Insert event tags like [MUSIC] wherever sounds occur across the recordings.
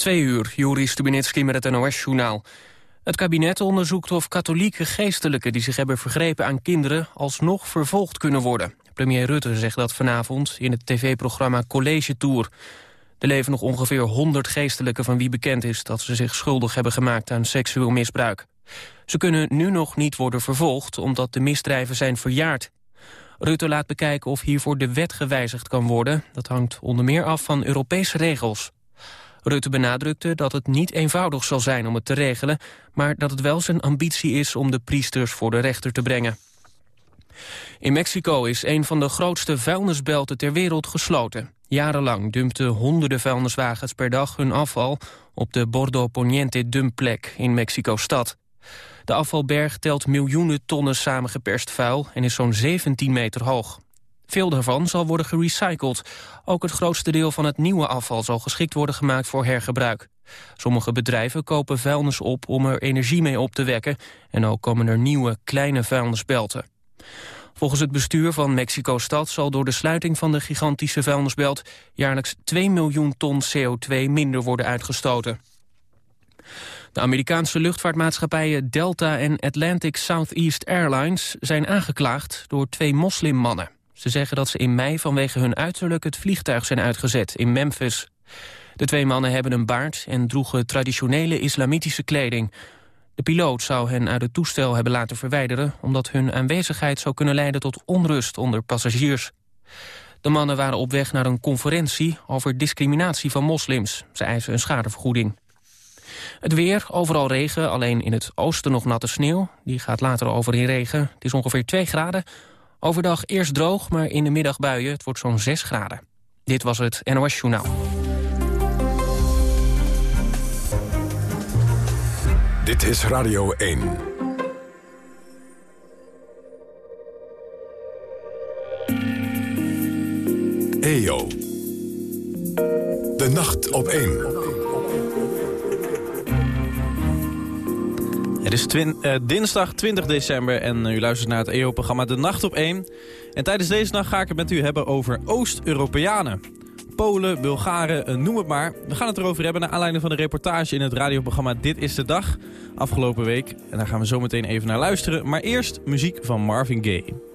Twee uur, Juri Stubinitski met het NOS-journaal. Het kabinet onderzoekt of katholieke geestelijken die zich hebben vergrepen aan kinderen alsnog vervolgd kunnen worden. Premier Rutte zegt dat vanavond in het tv-programma College Tour. Er leven nog ongeveer 100 geestelijken van wie bekend is dat ze zich schuldig hebben gemaakt aan seksueel misbruik. Ze kunnen nu nog niet worden vervolgd omdat de misdrijven zijn verjaard. Rutte laat bekijken of hiervoor de wet gewijzigd kan worden. Dat hangt onder meer af van Europese regels. Rutte benadrukte dat het niet eenvoudig zal zijn om het te regelen... maar dat het wel zijn ambitie is om de priesters voor de rechter te brengen. In Mexico is een van de grootste vuilnisbelten ter wereld gesloten. Jarenlang dumpten honderden vuilniswagens per dag hun afval... op de Bordo Poniente dumpplek in Mexico-stad. De afvalberg telt miljoenen tonnen samengeperst vuil... en is zo'n 17 meter hoog. Veel daarvan zal worden gerecycled. Ook het grootste deel van het nieuwe afval zal geschikt worden gemaakt voor hergebruik. Sommige bedrijven kopen vuilnis op om er energie mee op te wekken... en ook komen er nieuwe, kleine vuilnisbelten. Volgens het bestuur van Mexico-stad zal door de sluiting van de gigantische vuilnisbelt... jaarlijks 2 miljoen ton CO2 minder worden uitgestoten. De Amerikaanse luchtvaartmaatschappijen Delta en Atlantic Southeast Airlines zijn aangeklaagd door twee moslimmannen. Ze zeggen dat ze in mei vanwege hun uiterlijk het vliegtuig zijn uitgezet in Memphis. De twee mannen hebben een baard en droegen traditionele islamitische kleding. De piloot zou hen uit het toestel hebben laten verwijderen... omdat hun aanwezigheid zou kunnen leiden tot onrust onder passagiers. De mannen waren op weg naar een conferentie over discriminatie van moslims. Ze eisen een schadevergoeding. Het weer, overal regen, alleen in het oosten nog natte sneeuw. Die gaat later over in regen. Het is ongeveer 2 graden. Overdag eerst droog, maar in de middag buien. Het wordt zo'n 6 graden. Dit was het NOS Journaal. Dit is Radio 1. EO. De nacht op 1. Het is uh, dinsdag 20 december en u luistert naar het EO-programma De Nacht op 1. En tijdens deze nacht ga ik het met u hebben over Oost-Europeanen. Polen, Bulgaren, uh, noem het maar. We gaan het erover hebben naar aanleiding van de reportage in het radioprogramma Dit is de Dag. Afgelopen week. En daar gaan we zo meteen even naar luisteren. Maar eerst muziek van Marvin Gaye.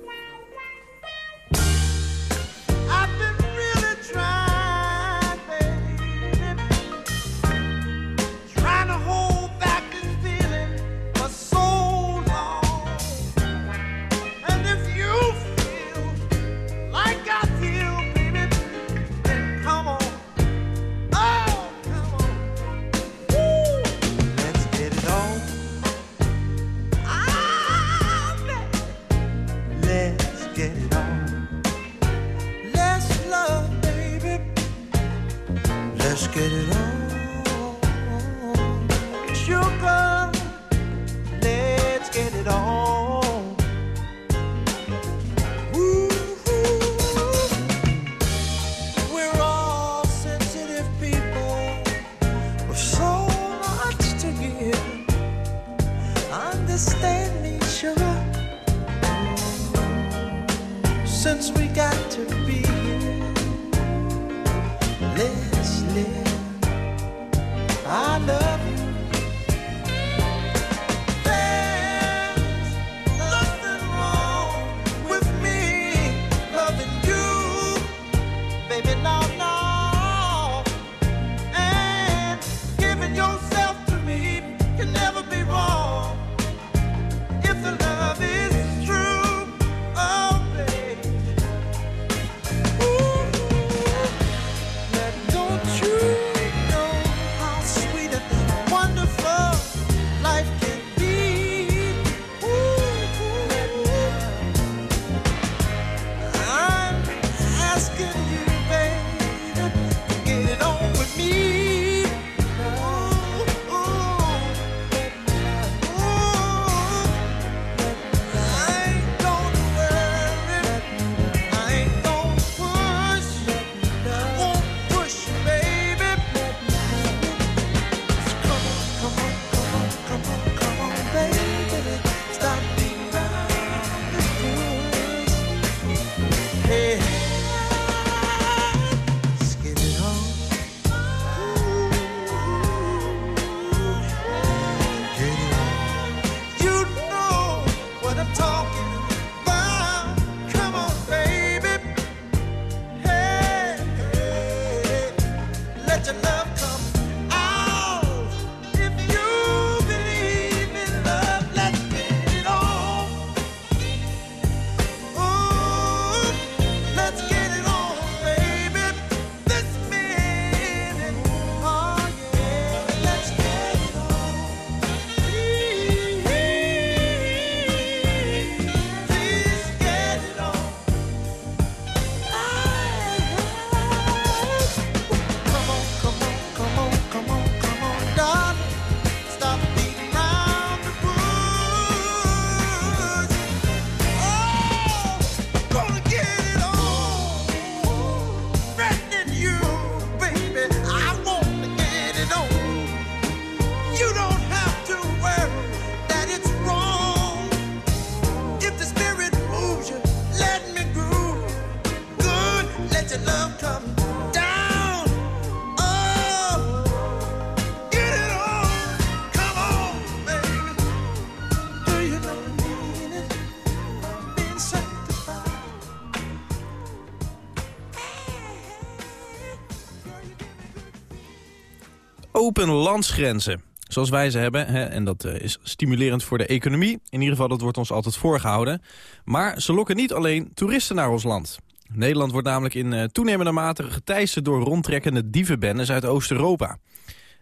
Landsgrenzen. Zoals wij ze hebben, hè, en dat uh, is stimulerend voor de economie. In ieder geval, dat wordt ons altijd voorgehouden. Maar ze lokken niet alleen toeristen naar ons land. Nederland wordt namelijk in uh, toenemende mate geteisterd door rondtrekkende dievenbendes uit Oost-Europa.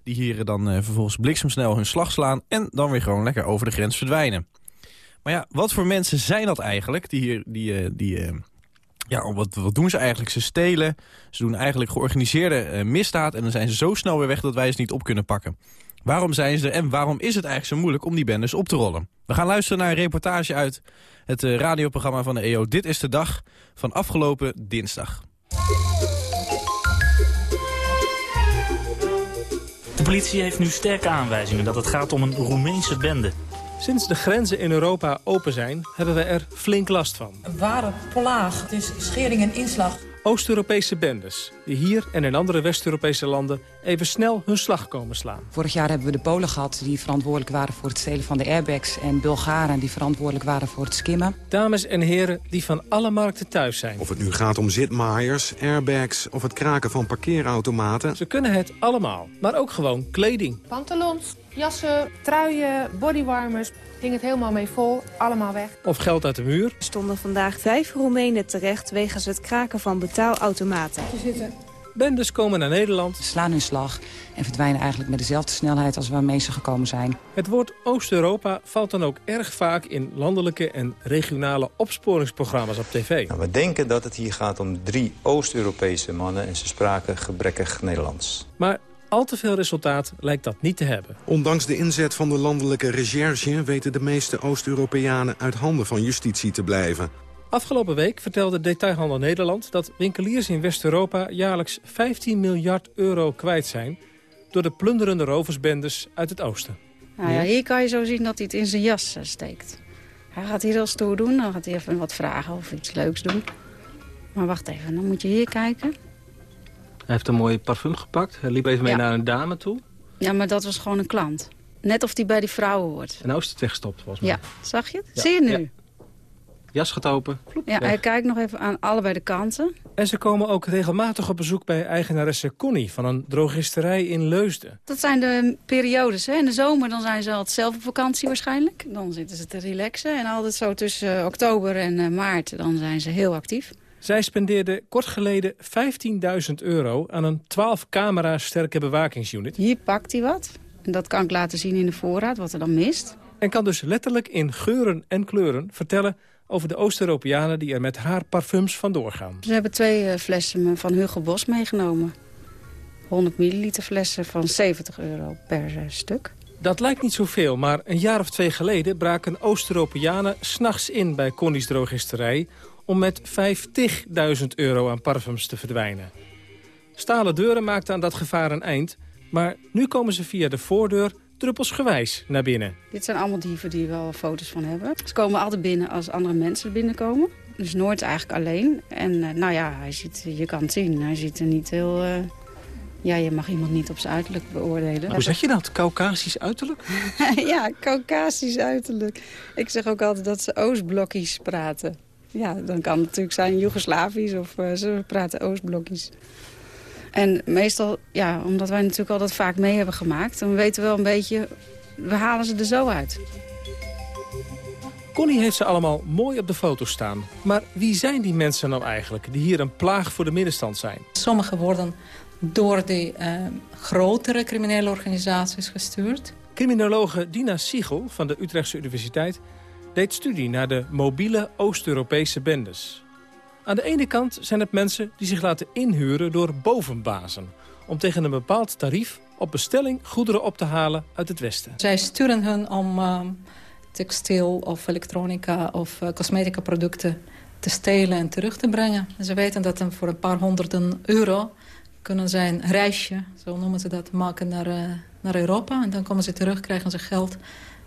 Die hier dan uh, vervolgens bliksemsnel hun slag slaan en dan weer gewoon lekker over de grens verdwijnen. Maar ja, wat voor mensen zijn dat eigenlijk die hier... Die, die, ja, wat, wat doen ze eigenlijk? Ze stelen, ze doen eigenlijk georganiseerde misdaad... en dan zijn ze zo snel weer weg dat wij ze niet op kunnen pakken. Waarom zijn ze er en waarom is het eigenlijk zo moeilijk om die bendes op te rollen? We gaan luisteren naar een reportage uit het uh, radioprogramma van de EO. Dit is de dag van afgelopen dinsdag. De politie heeft nu sterke aanwijzingen dat het gaat om een Roemeense bende. Sinds de grenzen in Europa open zijn, hebben we er flink last van. Een ware plaag. Het is schering en inslag. Oost-Europese bendes die hier en in andere West-Europese landen even snel hun slag komen slaan. Vorig jaar hebben we de Polen gehad die verantwoordelijk waren voor het stelen van de airbags... en Bulgaren die verantwoordelijk waren voor het skimmen. Dames en heren die van alle markten thuis zijn. Of het nu gaat om zitmaaiers, airbags of het kraken van parkeerautomaten. Ze kunnen het allemaal, maar ook gewoon kleding. Pantalons, jassen, truien, bodywarmers ging het helemaal mee vol, allemaal weg. Of geld uit de muur. Er stonden vandaag vijf Roemenen terecht wegens het kraken van betaalautomaten. Zitten. Bendes komen naar Nederland. Slaan hun slag en verdwijnen eigenlijk met dezelfde snelheid als waarmee ze gekomen zijn. Het woord Oost-Europa valt dan ook erg vaak in landelijke en regionale opsporingsprogramma's op tv. Nou, we denken dat het hier gaat om drie Oost-Europese mannen en ze spraken gebrekkig Nederlands. Maar al te veel resultaat lijkt dat niet te hebben. Ondanks de inzet van de landelijke recherche... weten de meeste Oost-Europeanen uit handen van justitie te blijven. Afgelopen week vertelde Detailhandel Nederland... dat winkeliers in West-Europa jaarlijks 15 miljard euro kwijt zijn... door de plunderende roversbendes uit het oosten. Nou ja, hier kan je zo zien dat hij het in zijn jas eh, steekt. Hij gaat hier heel stoer doen, dan gaat hij even wat vragen of iets leuks doen. Maar wacht even, dan moet je hier kijken. Hij heeft een mooi parfum gepakt. Hij liep even mee naar een dame toe. Ja, maar dat was gewoon een klant. Net of die bij die vrouwen hoort. En nou is het weggestopt, volgens mij. Ja, zag je het? Zie je nu? Jas gaat open. ja, hij kijkt nog even aan allebei de kanten. En ze komen ook regelmatig op bezoek bij eigenaresse Connie... van een drogisterij in Leusden. Dat zijn de periodes. Hè? In de zomer dan zijn ze altijd zelf op vakantie waarschijnlijk. Dan zitten ze te relaxen. En altijd zo tussen eh, oktober en uh, maart dan zijn ze heel actief. Zij spendeerde kort geleden 15.000 euro aan een 12 camera sterke bewakingsunit. Hier pakt hij wat. En dat kan ik laten zien in de voorraad, wat er dan mist. En kan dus letterlijk in geuren en kleuren vertellen over de Oost-Europeanen die er met haar parfums vandoor gaan. Ze hebben twee uh, flessen van Hugo Bos meegenomen. 100 milliliter flessen van 70 euro per uh, stuk. Dat lijkt niet zoveel, maar een jaar of twee geleden braken Oost-Europeanen s'nachts in bij Connie's drogisterij om met 50.000 euro aan parfums te verdwijnen. Stalen deuren maakten aan dat gevaar een eind... maar nu komen ze via de voordeur druppelsgewijs naar binnen. Dit zijn allemaal dieven die wel foto's van hebben. Ze komen altijd binnen als andere mensen binnenkomen. Dus nooit eigenlijk alleen. En uh, nou ja, hij ziet, je kan het zien. Hij ziet er niet heel... Uh, ja, je mag iemand niet op zijn uiterlijk beoordelen. Hoe zeg je dat? Caucasisch uiterlijk? [LAUGHS] ja, Caucasisch uiterlijk. Ik zeg ook altijd dat ze Oostblokkies praten. Ja, dan kan het natuurlijk zijn Joegoslavisch of uh, ze praten Oostblokkies. En meestal, ja, omdat wij natuurlijk altijd vaak mee hebben gemaakt... dan weten we wel een beetje, we halen ze er zo uit. Connie heeft ze allemaal mooi op de foto staan. Maar wie zijn die mensen nou eigenlijk die hier een plaag voor de middenstand zijn? Sommigen worden door de uh, grotere criminele organisaties gestuurd. Criminologe Dina Siegel van de Utrechtse Universiteit deed studie naar de mobiele Oost-Europese bendes. Aan de ene kant zijn het mensen die zich laten inhuren door bovenbazen... om tegen een bepaald tarief op bestelling goederen op te halen uit het Westen. Zij sturen hun om uh, textiel of elektronica of uh, cosmetica producten te stelen en terug te brengen. En ze weten dat voor een paar honderden euro kunnen zij een reisje, zo noemen ze dat, maken naar, uh, naar Europa. En dan komen ze terug, krijgen ze geld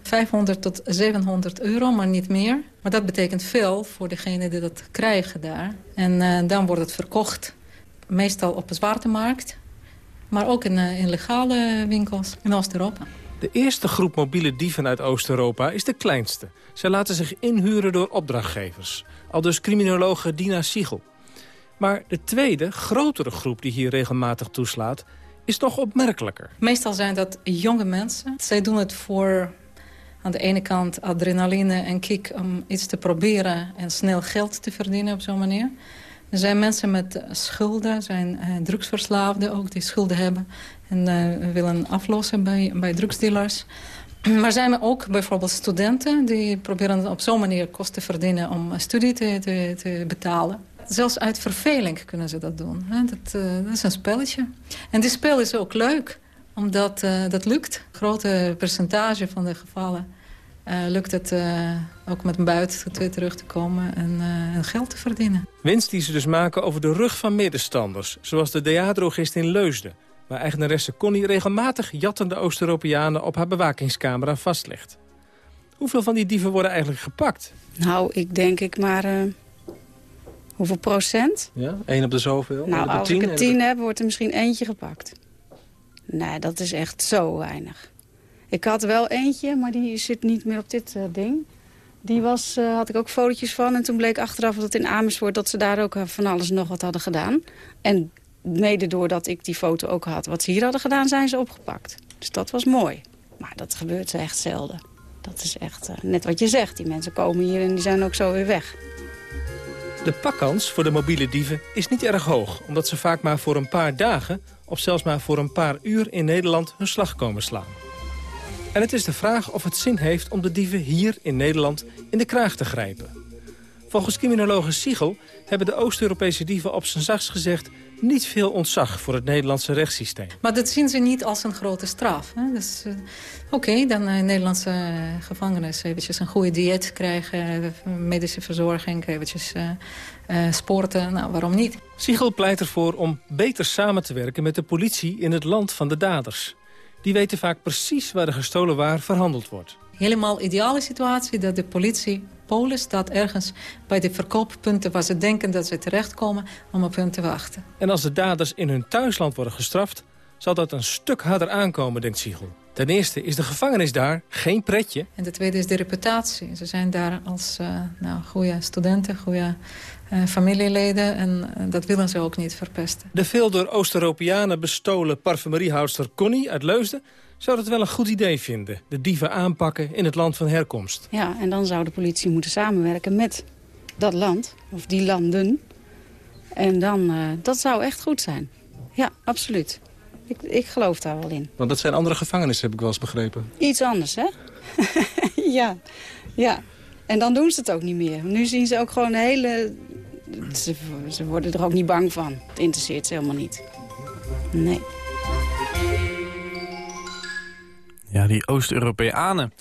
500 tot 700 euro, maar niet meer. Maar dat betekent veel voor degene die dat krijgen daar. En uh, dan wordt het verkocht, meestal op de zwarte markt... maar ook in, uh, in legale winkels in Oost-Europa. De eerste groep mobiele dieven uit Oost-Europa is de kleinste. Zij laten zich inhuren door opdrachtgevers. Al dus criminologe Dina Siegel. Maar de tweede, grotere groep die hier regelmatig toeslaat... is toch opmerkelijker. Meestal zijn dat jonge mensen. Zij doen het voor aan de ene kant adrenaline en kick om iets te proberen... en snel geld te verdienen op zo'n manier. Er zijn mensen met schulden, zijn uh, drugsverslaafden ook die schulden hebben... en uh, willen aflossen bij, bij drugsdealers. [CLEARS THROAT] Maar zijn er ook bijvoorbeeld studenten die proberen op zo'n manier kosten te verdienen... om studie te, te, betalen. Zelfs uit verveling kunnen ze dat doen. Dat, uh, dat is een spelletje. En die spel is ook leuk, omdat dat lukt. Een grote percentage van de gevallen lukt het ook met een buiten terug te komen en, en, geld te verdienen. Winst die ze dus maken over de rug van middenstanders, zoals de deadrogist in Leusden waar eigenaresse Connie regelmatig jattende Oost-Europeanen op haar bewakingscamera vastlegt. Hoeveel van die dieven worden eigenlijk gepakt? Nou, ik denk ik maar... Uh, hoeveel procent? Ja, één op de zoveel? Nou, als tien, ik er tien heb, wordt er misschien eentje gepakt. Nee, dat is echt zo weinig. Ik had wel eentje, maar die zit niet meer op dit uh, ding. Die was, uh, had ik ook fotootjes van. En toen bleek achteraf dat in Amersfoort... dat ze daar ook van alles nog wat hadden gedaan. En mede doordat ik die foto ook had wat ze hier hadden gedaan, zijn ze opgepakt. Dus dat was mooi. Maar dat gebeurt echt zelden. Dat is echt net wat je zegt. Die mensen komen hier en die zijn ook zo weer weg. De pakkans voor de mobiele dieven is niet erg hoog... omdat ze vaak maar voor een paar dagen... of zelfs maar voor een paar uur in Nederland hun slag komen slaan. En het is de vraag of het zin heeft om de dieven hier in Nederland in de kraag te grijpen. Volgens criminologe Siegel hebben de Oost-Europese dieven op zijn zachtst gezegd niet veel ontzag voor het Nederlandse rechtssysteem. Maar dat zien ze niet als een grote straf. Hè? Dus, uh, Oké, okay, dan uh, Nederlandse uh, gevangenis eventjes een goede dieet krijgen... medische verzorging, eventjes sporten, nou waarom niet? Siegel pleit ervoor om beter samen te werken met de politie in het land van de daders. Die weten vaak precies waar de gestolen waar verhandeld wordt. Helemaal ideale situatie dat de politie Polen staat ergens bij de verkooppunten waar ze denken dat ze terechtkomen om op hun te wachten. En als de daders in hun thuisland worden gestraft, zal dat een stuk harder aankomen, denkt Siegel. Ten eerste is de gevangenis daar geen pretje. En de tweede is de reputatie. Ze zijn daar als uh, nou, goede studenten, goede familieleden. En uh, dat willen ze ook niet verpesten. De veel door Oost-Europeanen bestolen parfumeriehoudster Connie uit Leusden zou dat wel een goed idee vinden. De dieven aanpakken in het land van herkomst. Ja, en dan zou de politie moeten samenwerken met dat land, of die landen. En dan, uh, dat zou echt goed zijn. Ja, absoluut. Ik, ik geloof daar wel in. Want dat zijn andere gevangenissen, heb ik wel eens begrepen. Iets anders, hè? [LAUGHS] ja, ja. En dan doen ze het ook niet meer. Nu zien ze ook gewoon een hele... Ze, ze worden er ook niet bang van. Het interesseert ze helemaal niet. Nee. Ja, die Oost-Europeanen.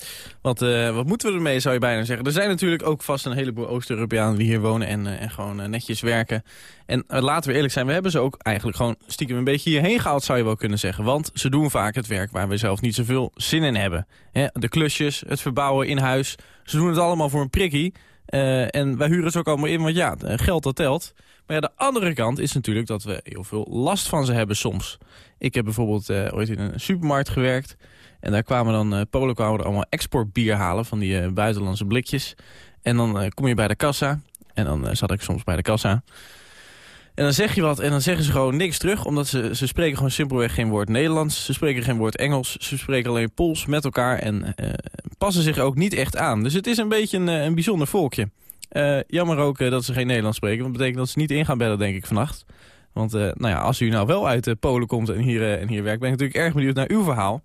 Wat, uh, wat moeten we ermee, zou je bijna zeggen. Er zijn natuurlijk ook vast een heleboel Oost-Europeanen die hier wonen en, uh, en gewoon uh, netjes werken. En laten we eerlijk zijn, we hebben ze ook eigenlijk gewoon stiekem een beetje hierheen gehaald, zou je wel kunnen zeggen. Want ze doen vaak het werk waar we zelf niet zoveel zin in hebben. De klusjes, het verbouwen in huis. Ze doen het allemaal voor een prikkie. En wij huren ze ook allemaal in, want ja, geld dat telt. Maar ja, de andere kant is natuurlijk dat we heel veel last van ze hebben soms. Ik heb bijvoorbeeld ooit in een supermarkt gewerkt. En daar kwamen dan, Polen kwamen er allemaal exportbier halen van die buitenlandse blikjes. En dan kom je bij de kassa. En dan zat ik soms bij de kassa. En dan zeg je wat en dan zeggen ze gewoon niks terug. Omdat ze, ze spreken gewoon simpelweg geen woord Nederlands. Ze spreken geen woord Engels. Ze spreken alleen Pools met elkaar. En passen zich ook niet echt aan. Dus het is een beetje een, een bijzonder volkje. jammer ook dat ze geen Nederlands spreken. Want dat betekent dat ze niet in gaan bellen denk ik vannacht. Want nou ja, als u nou wel uit Polen komt en hier, en hier werkt... ben ik natuurlijk erg benieuwd naar uw verhaal.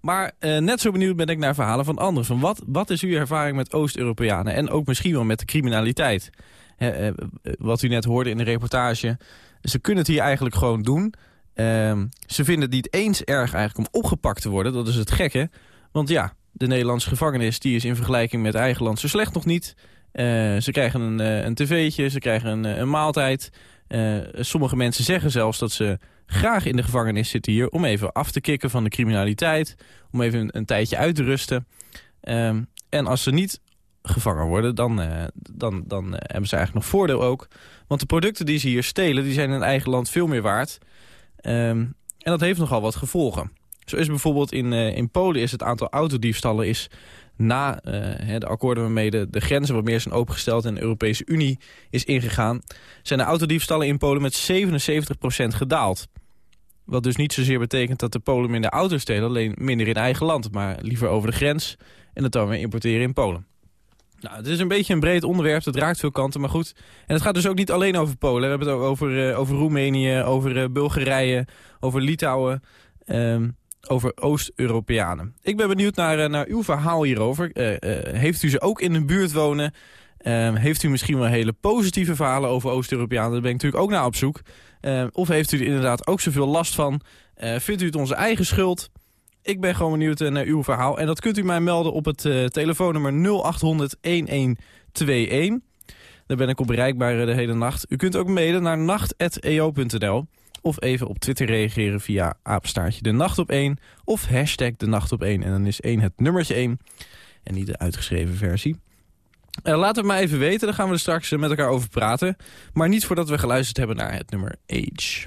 Maar net zo benieuwd ben ik naar verhalen van anderen. Van wat, wat is uw ervaring met Oost-Europeanen? En ook misschien wel met de criminaliteit. Uh, wat u net hoorde in de reportage. Ze kunnen het hier eigenlijk gewoon doen. Uh, ze vinden het niet eens erg eigenlijk om opgepakt te worden. Dat is het gekke. Want ja, de Nederlandse gevangenis die is in vergelijking met eigen land zo slecht nog niet. ze krijgen een, een tv'tje, ze krijgen een, een maaltijd. sommige mensen zeggen zelfs dat ze graag in de gevangenis zitten hier... om even af te kicken van de criminaliteit. Om even een, tijdje uit te rusten. Um, en als ze niet gevangen worden, dan, uh, dan, dan uh, hebben ze eigenlijk nog voordeel ook. Want de producten die ze hier stelen, die zijn in eigen land veel meer waard. Um, en dat heeft nogal wat gevolgen. Zo is bijvoorbeeld in, uh, in Polen is het aantal autodiefstallen is na de akkoorden waarmee de, de grenzen wat meer zijn opengesteld en de Europese Unie is ingegaan, zijn de autodiefstallen in Polen met 77% gedaald. Wat dus niet zozeer betekent dat de Polen minder auto's stelen... alleen minder in eigen land, maar liever over de grens... en het dan weer importeren in Polen. Nou, het is een beetje een breed onderwerp, het raakt veel kanten, maar goed. En het gaat dus ook niet alleen over Polen. We hebben het ook over, uh, over Roemenië, over uh, Bulgarije, over Litouwen, um, over Oost-Europeanen. Ik ben benieuwd naar, uh, naar uw verhaal hierover. heeft u ze ook in de buurt wonen? Um, heeft u misschien wel hele positieve verhalen over Oost-Europeanen? Daar ben ik natuurlijk ook naar op zoek. Um, of heeft u er inderdaad ook zoveel last van? vindt u het onze eigen schuld? Ik ben gewoon benieuwd naar uw verhaal. En dat kunt u mij melden op het uh, telefoonnummer 0800 1121. Daar ben ik op bereikbaar de hele nacht. U kunt ook mailen naar nacht.eo.nl. Of even op Twitter reageren via apenstaartje de nacht op 1. Of hashtag de nacht op 1. En dan is 1 het nummertje 1. En niet de uitgeschreven versie. Uh, laat het maar even weten, dan gaan we er straks met elkaar over praten. Maar niet voordat we geluisterd hebben naar het nummer Age.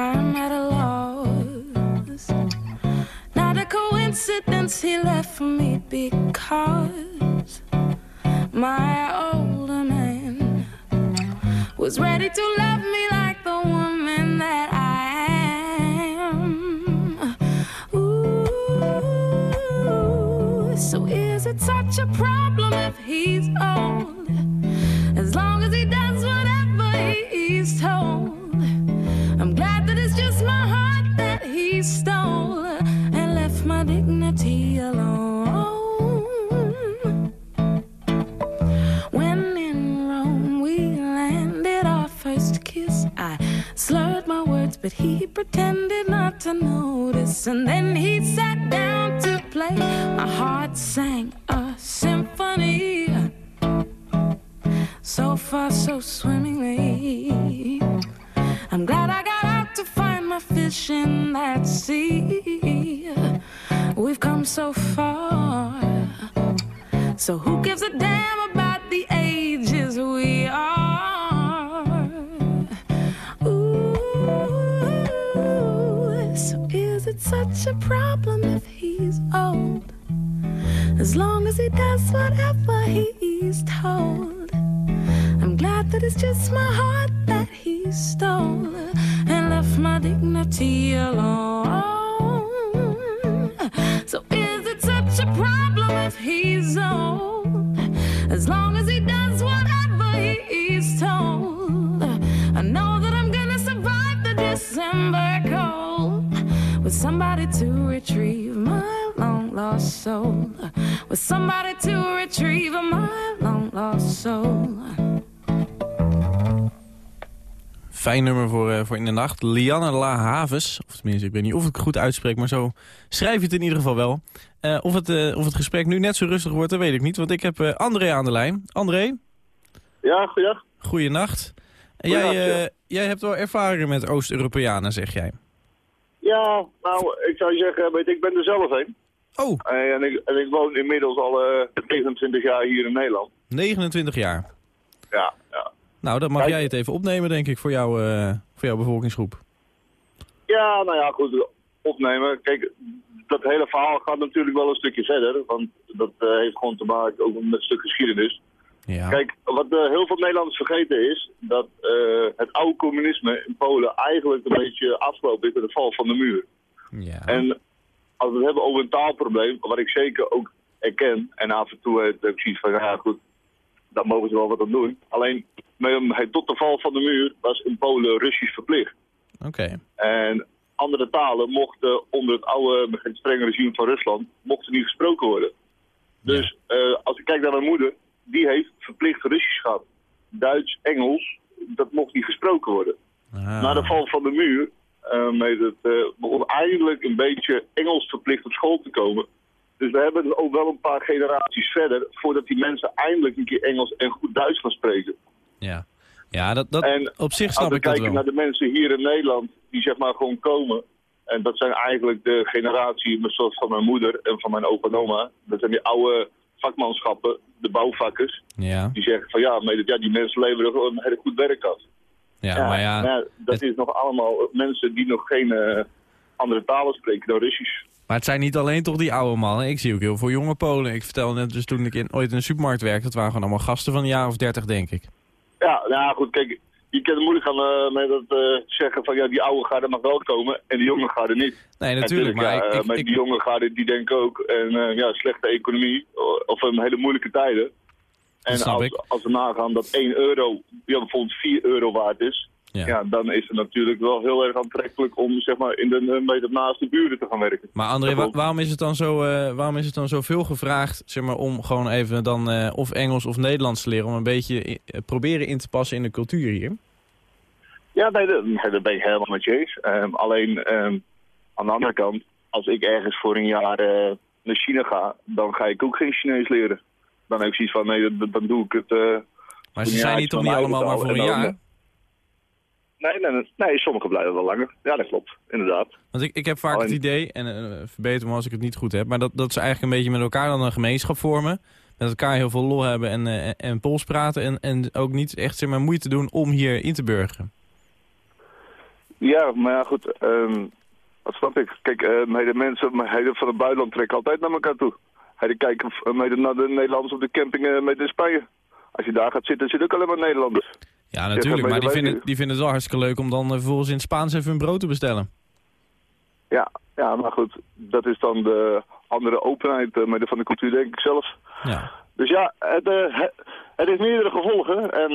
I'm at a loss. Not a coincidence he left me because my older man was ready to love me like the woman that I am. Ooh, so is it such a problem if he's old? But he pretended not to notice. And then he sat down to play. My heart sang Fijn nummer voor, uh, voor in de nacht. Lianne La Haves. Of tenminste, ik weet niet of ik het goed uitspreek, maar zo schrijf je het in ieder geval wel. Uh, of, het, uh, of het gesprek nu net zo rustig wordt, dat weet ik niet. Want ik heb André aan de lijn. André? Ja, goeiedag. Goeienacht. En jij, ja. jij hebt wel ervaring met Oost-Europeanen, zeg jij. Ja, nou, ik zou zeggen, weet, ik ben er zelf een. Oh. En ik, en ik woon inmiddels al 29 jaar hier in Nederland. 29 jaar? Ja, ja. Nou, dan mag Kijk, jij het even opnemen, denk ik, voor, jou, uh, voor jouw bevolkingsgroep. Ja, nou ja, goed, opnemen. Kijk, dat hele verhaal gaat natuurlijk wel een stukje verder. Want dat uh, heeft gewoon te maken ook met een stuk geschiedenis. Ja. Kijk, wat uh, heel veel Nederlanders vergeten is... dat het oude communisme in Polen eigenlijk een beetje afgelopen is met de val van de muur. Ja. En als we het hebben over een taalprobleem, wat ik zeker ook erken... en af en toe heb ik zoiets van, ja goed, daar mogen ze wel wat aan doen. Alleen met, tot de val van de muur was in Polen Russisch verplicht. Oké. Okay. En andere talen mochten onder het oude, het strenge regime van Rusland, mochten niet gesproken worden. Dus ja. uh, als ik kijk naar mijn moeder, die heeft verplicht Russisch gehad. Duits, Engels, dat mocht niet gesproken worden. Ah. Na de val van de muur eh, met het eh, begon eindelijk een beetje Engels verplicht op school te komen. Dus we hebben ook wel een paar generaties verder voordat die mensen eindelijk een keer Engels en goed Duits gaan spreken. Ja, ja dat, dat, En op zich snap we ik dat kijken wel. naar de mensen hier in Nederland die zeg maar gewoon komen. En dat zijn eigenlijk de generatie zoals van mijn moeder en van mijn opa en oma. Dat zijn die oude vakmanschappen, de bouwvakkers. Ja, Die zeggen van ja, maar ja die mensen leveren gewoon een hele goed werk af. ja, maar ja, dat is nog allemaal mensen die nog geen eh, andere talen spreken dan Russisch. maar het zijn niet alleen toch die oude mannen. Ik zie ook heel veel jonge Polen. Ik vertelde net dus toen ik in, ooit in een supermarkt werkte, dat waren gewoon allemaal gasten van een jaar of dertig, denk ik. Ja, nou goed, kijk, je kan moeilijk gaan eh, met dat eh, zeggen van ja, die oude garde mag wel komen en die jonge garde niet. Nee, natuurlijk, maar ja, ik- eh, ik- maar ik- die jonge garde die denken ook, en ja, slechte economie of een hele moeilijke tijden. En als, als we nagaan dat 1 euro, ja, bijvoorbeeld 4 euro waard is, Ja. ja. dan is het natuurlijk wel heel erg aantrekkelijk om zeg maar in de, eh, bij de naaste buren te gaan werken. Maar André, wa- waarom is het dan zo, eh, waarom is het dan zoveel gevraagd, zeg maar, om gewoon even dan eh, of Engels of Nederlands te leren, om een beetje eh, proberen in te passen in de cultuur hier? Ja, nee, dat, ben ik helemaal met je eens. Ehm, alleen ehm, aan de andere kant, als ik ergens voor een jaar naar China ga, dan ga ik ook geen Chinees leren. Dan heb ik zoiets van, nee, dan, dan doe ik het... Maar ze zijn niet toch niet allemaal maar voor een jaar? Nee, nee, nee, nee, sommigen blijven wel langer. Ja, dat klopt, inderdaad. Want ik, ik heb vaak het idee, en eh, verbeter me als ik het niet goed heb, maar dat, dat ze eigenlijk een beetje met elkaar dan een gemeenschap vormen. Met elkaar heel veel lol hebben en, eh, en Pools praten en, en ook niet echt zeg maar, moeite doen om hier in te burgeren. Ja, maar ja, goed, ehm, dat snap ik. Kijk, de mensen van het buitenland trekken altijd naar elkaar toe. Die kijken naar de Nederlanders op de camping met in Spanje. Als je daar gaat zitten, zitten ook alleen maar Nederlanders. Ja, natuurlijk, maar die vinden, die vinden het wel hartstikke leuk om dan eh, vervolgens in het Spaans even hun brood te bestellen. Ja, ja, maar goed, dat is dan de andere openheid eh, van de cultuur, denk ik zelf. Ja. Dus ja, het, eh, het, het heeft meerdere gevolgen. En,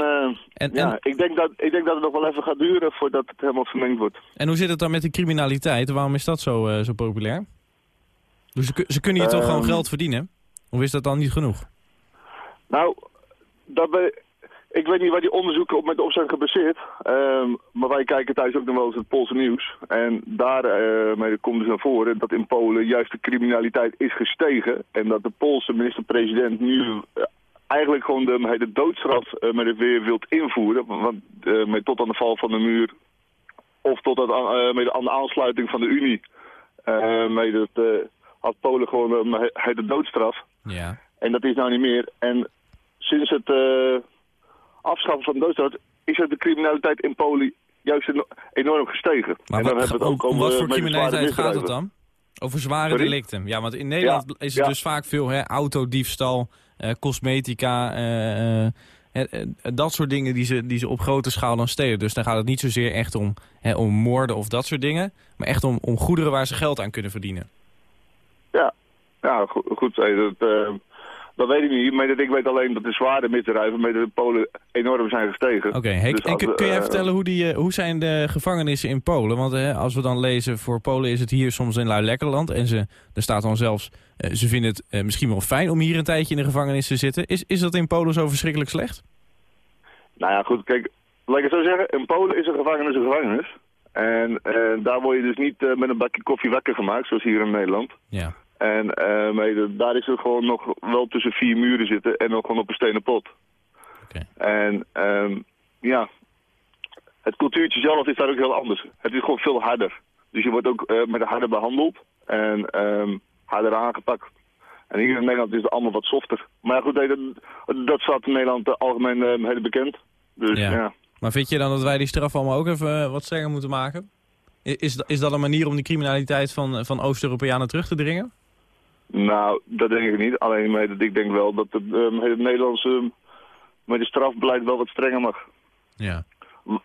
ja, Ik, denk dat, ik denk dat het nog wel even gaat duren voordat het helemaal vermengd wordt. En hoe zit het dan met de criminaliteit? Waarom is dat zo, zo populair? Dus ze, ze kunnen hier toch gewoon Ehm. geld verdienen? Of is dat dan niet genoeg? Nou, dat ben, ik weet niet waar die onderzoeken op met zijn gebaseerd. Ehm, maar wij kijken thuis ook nog wel eens het Poolse nieuws. En daar eh, komt dus naar voren dat in Polen juist de criminaliteit is gestegen. En dat de Poolse minister-president nu eh, eigenlijk gewoon de, de doodstraf eh, met het weer wilt invoeren. Want met, tot aan de val van de muur of tot aan, met de aansluiting van de Unie. met het, had Polen gewoon de doodstraf. Ja. En dat is nou niet meer. En sinds het afschaffen van de doodstraf is er de criminaliteit in Polen juist eno- enorm gestegen. Maar en dan wat, het ook om, wat voor de zware criminaliteit gaat het dan? Over zware Sorry? delicten. Ja, want in Nederland Ja, is het ja. dus vaak veel hè, autodiefstal, eh, cosmetica, eh, eh, eh, eh, dat soort dingen die ze, die ze op grote schaal dan stelen. Dus dan gaat het niet zozeer echt om, hè, om moorden of dat soort dingen, maar echt om, om goederen waar ze geld aan kunnen verdienen. Ja, ja goed, goed hey, dat, weet ik niet. Maar ik weet alleen dat de zware misdrijven met de Polen enorm zijn gestegen. Oké, Dus en kun jij eh, vertellen hoe, die, eh, hoe zijn de gevangenissen in Polen? Want eh, als we dan lezen, voor Polen is het hier soms een lui lekker land. En ze, er staat dan zelfs, ze vinden het misschien wel fijn om hier een tijdje in de gevangenis te zitten. Is, is dat in Polen zo verschrikkelijk slecht? Nou ja, goed, kijk, laat ik het zo zeggen. In Polen is een gevangenis een gevangenis. En daar word je dus niet met een bakje koffie wakker gemaakt, zoals hier in Nederland. Ja. En eh, daar is er gewoon nog wel tussen vier muren zitten en nog gewoon op een stenen pot. En ehm, ja, het cultuurtje zelf is daar ook heel anders. Het is gewoon veel harder. Dus je wordt ook eh, met de harder behandeld en ehm, harder aangepakt. En hier in Nederland is het allemaal wat softer. Maar ja, goed, nee, dat, dat staat in Nederland eh, algemeen eh, heel bekend. Dus Ja. ja. Maar vind je dan dat wij die straf allemaal ook even wat strenger moeten maken? Is, is dat een manier om de criminaliteit van, van Oost-Europeanen terug te dringen? Nou, dat denk ik niet. Alleen maar dat ik denk wel dat het, ehm, het Nederlandse met de strafbeleid wel wat strenger mag. Ja.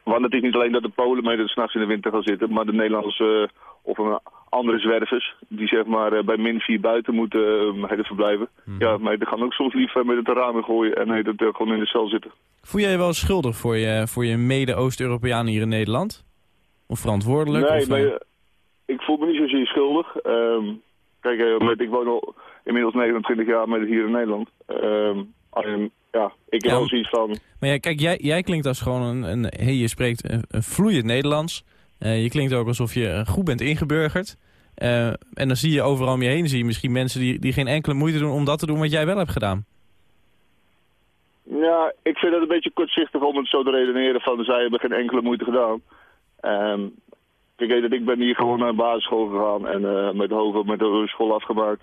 Want het is niet alleen dat de Polen mee s'nachts in de winter gaan zitten, maar de Nederlandse eh, of een andere zwervers die zeg maar eh, bij min 4 buiten moeten uh, verblijven. Ja, maar die gaan ook soms lief eh, met het ramen gooien en eh, gewoon in de cel zitten. Voel jij je wel schuldig voor je, voor je mede-Oost-Europeanen hier in Nederland? Of verantwoordelijk? Nee, of, maar ik voel me niet zozeer schuldig. Ehm, kijk, eh, met, ik woon al inmiddels 29 jaar met hier in Nederland. Ehm, alleen, ja, ik heb Ja, wel zoiets van... Maar ja, kijk, jij, jij klinkt als gewoon een... een hey, je spreekt een, een vloeiend Nederlands. je klinkt ook alsof je goed bent ingeburgerd. en dan zie je overal om je heen zie je misschien mensen die, die geen enkele moeite doen om dat te doen wat jij wel hebt gedaan. Ja, ik vind het een beetje kortzichtig om het zo te redeneren van zij hebben geen enkele moeite gedaan. Um, kijk, dat ik ben hier gewoon naar een basisschool gegaan en uh, met hoger met de school afgemaakt.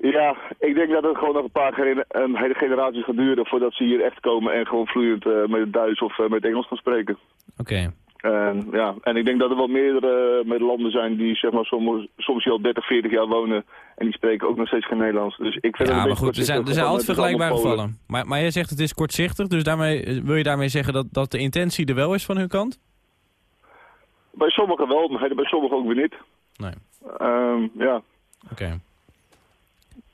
Ja, ik denk dat het gewoon nog een paar een hele generaties gaat duren voordat ze hier echt komen en gewoon vloeiend uh, met het Duits of uh, met Engels gaan spreken. Oké. En, ja, en ik denk dat er wel meerdere met landen zijn die zeg maar, soms, soms al 30, 40 jaar wonen. En die spreken ook nog steeds geen Nederlands. Dus ik vind ja, het maar goed, er zijn, er zijn altijd vergelijkbare gevallen. Maar, maar jij zegt het is kortzichtig, dus daarmee, wil je daarmee zeggen dat, dat de intentie er wel is van hun kant? Bij sommigen wel, maar bij sommigen ook weer niet. Nee. Um, ja. Oké.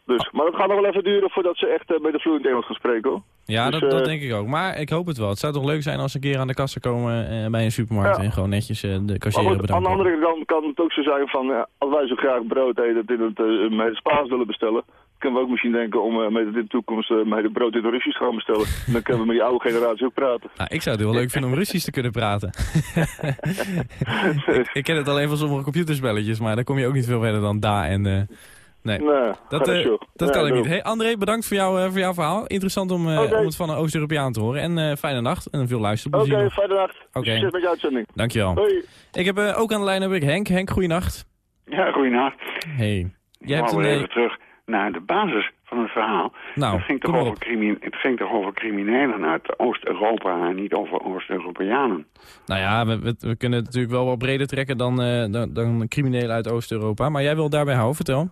Dus, maar het gaat nog wel even duren voordat ze echt uh, met de vloeiend Engels gaan spreken hoor. Ja, dus, dat, dat uh, denk ik ook. Maar ik hoop het wel. Het zou toch leuk zijn als ze een keer aan de kassa komen uh, bij een supermarkt... Ja. en gewoon netjes de kassier bedanken. Aan de andere kant kan het ook zo zijn van... als wij zo graag brood eten in het, met het Spaans willen bestellen... kunnen we ook misschien denken om met in de toekomst met het brood in het Russisch te gaan bestellen. [LAUGHS] dan kunnen we met die oude generatie ook praten. Nou, ik zou het heel leuk vinden om Russisch te kunnen praten. [LAUGHS] ik, ik, ken het alleen van sommige computerspelletjes, maar daar kom je ook niet veel verder dan da en... Nee, nee dat, uh, dat kan nee, ik niet. Hey, André, bedankt voor, jou, uh, voor jouw verhaal. Interessant om, uh, okay. om het van een Oost-Europeaan te horen. En uh, fijne nacht en veel luisterplezier. Oké, okay, fijne nacht. Okay. Succes met je uitzending. Dankjewel. Hoi. Ik heb ook aan de lijn heb ik Henk. Henk, goeienacht. Ja, goeienacht. Hey. Jij hebt een... even terug naar de basis van het verhaal. Nou, het, ging toch over het ging toch over criminelen uit Oost-Europa en niet over Oost-Europeanen? Nou ja, we, we, we, kunnen het natuurlijk wel wat breder trekken dan, dan, dan criminelen uit Oost-Europa. Maar jij wilt daarbij houden, vertel.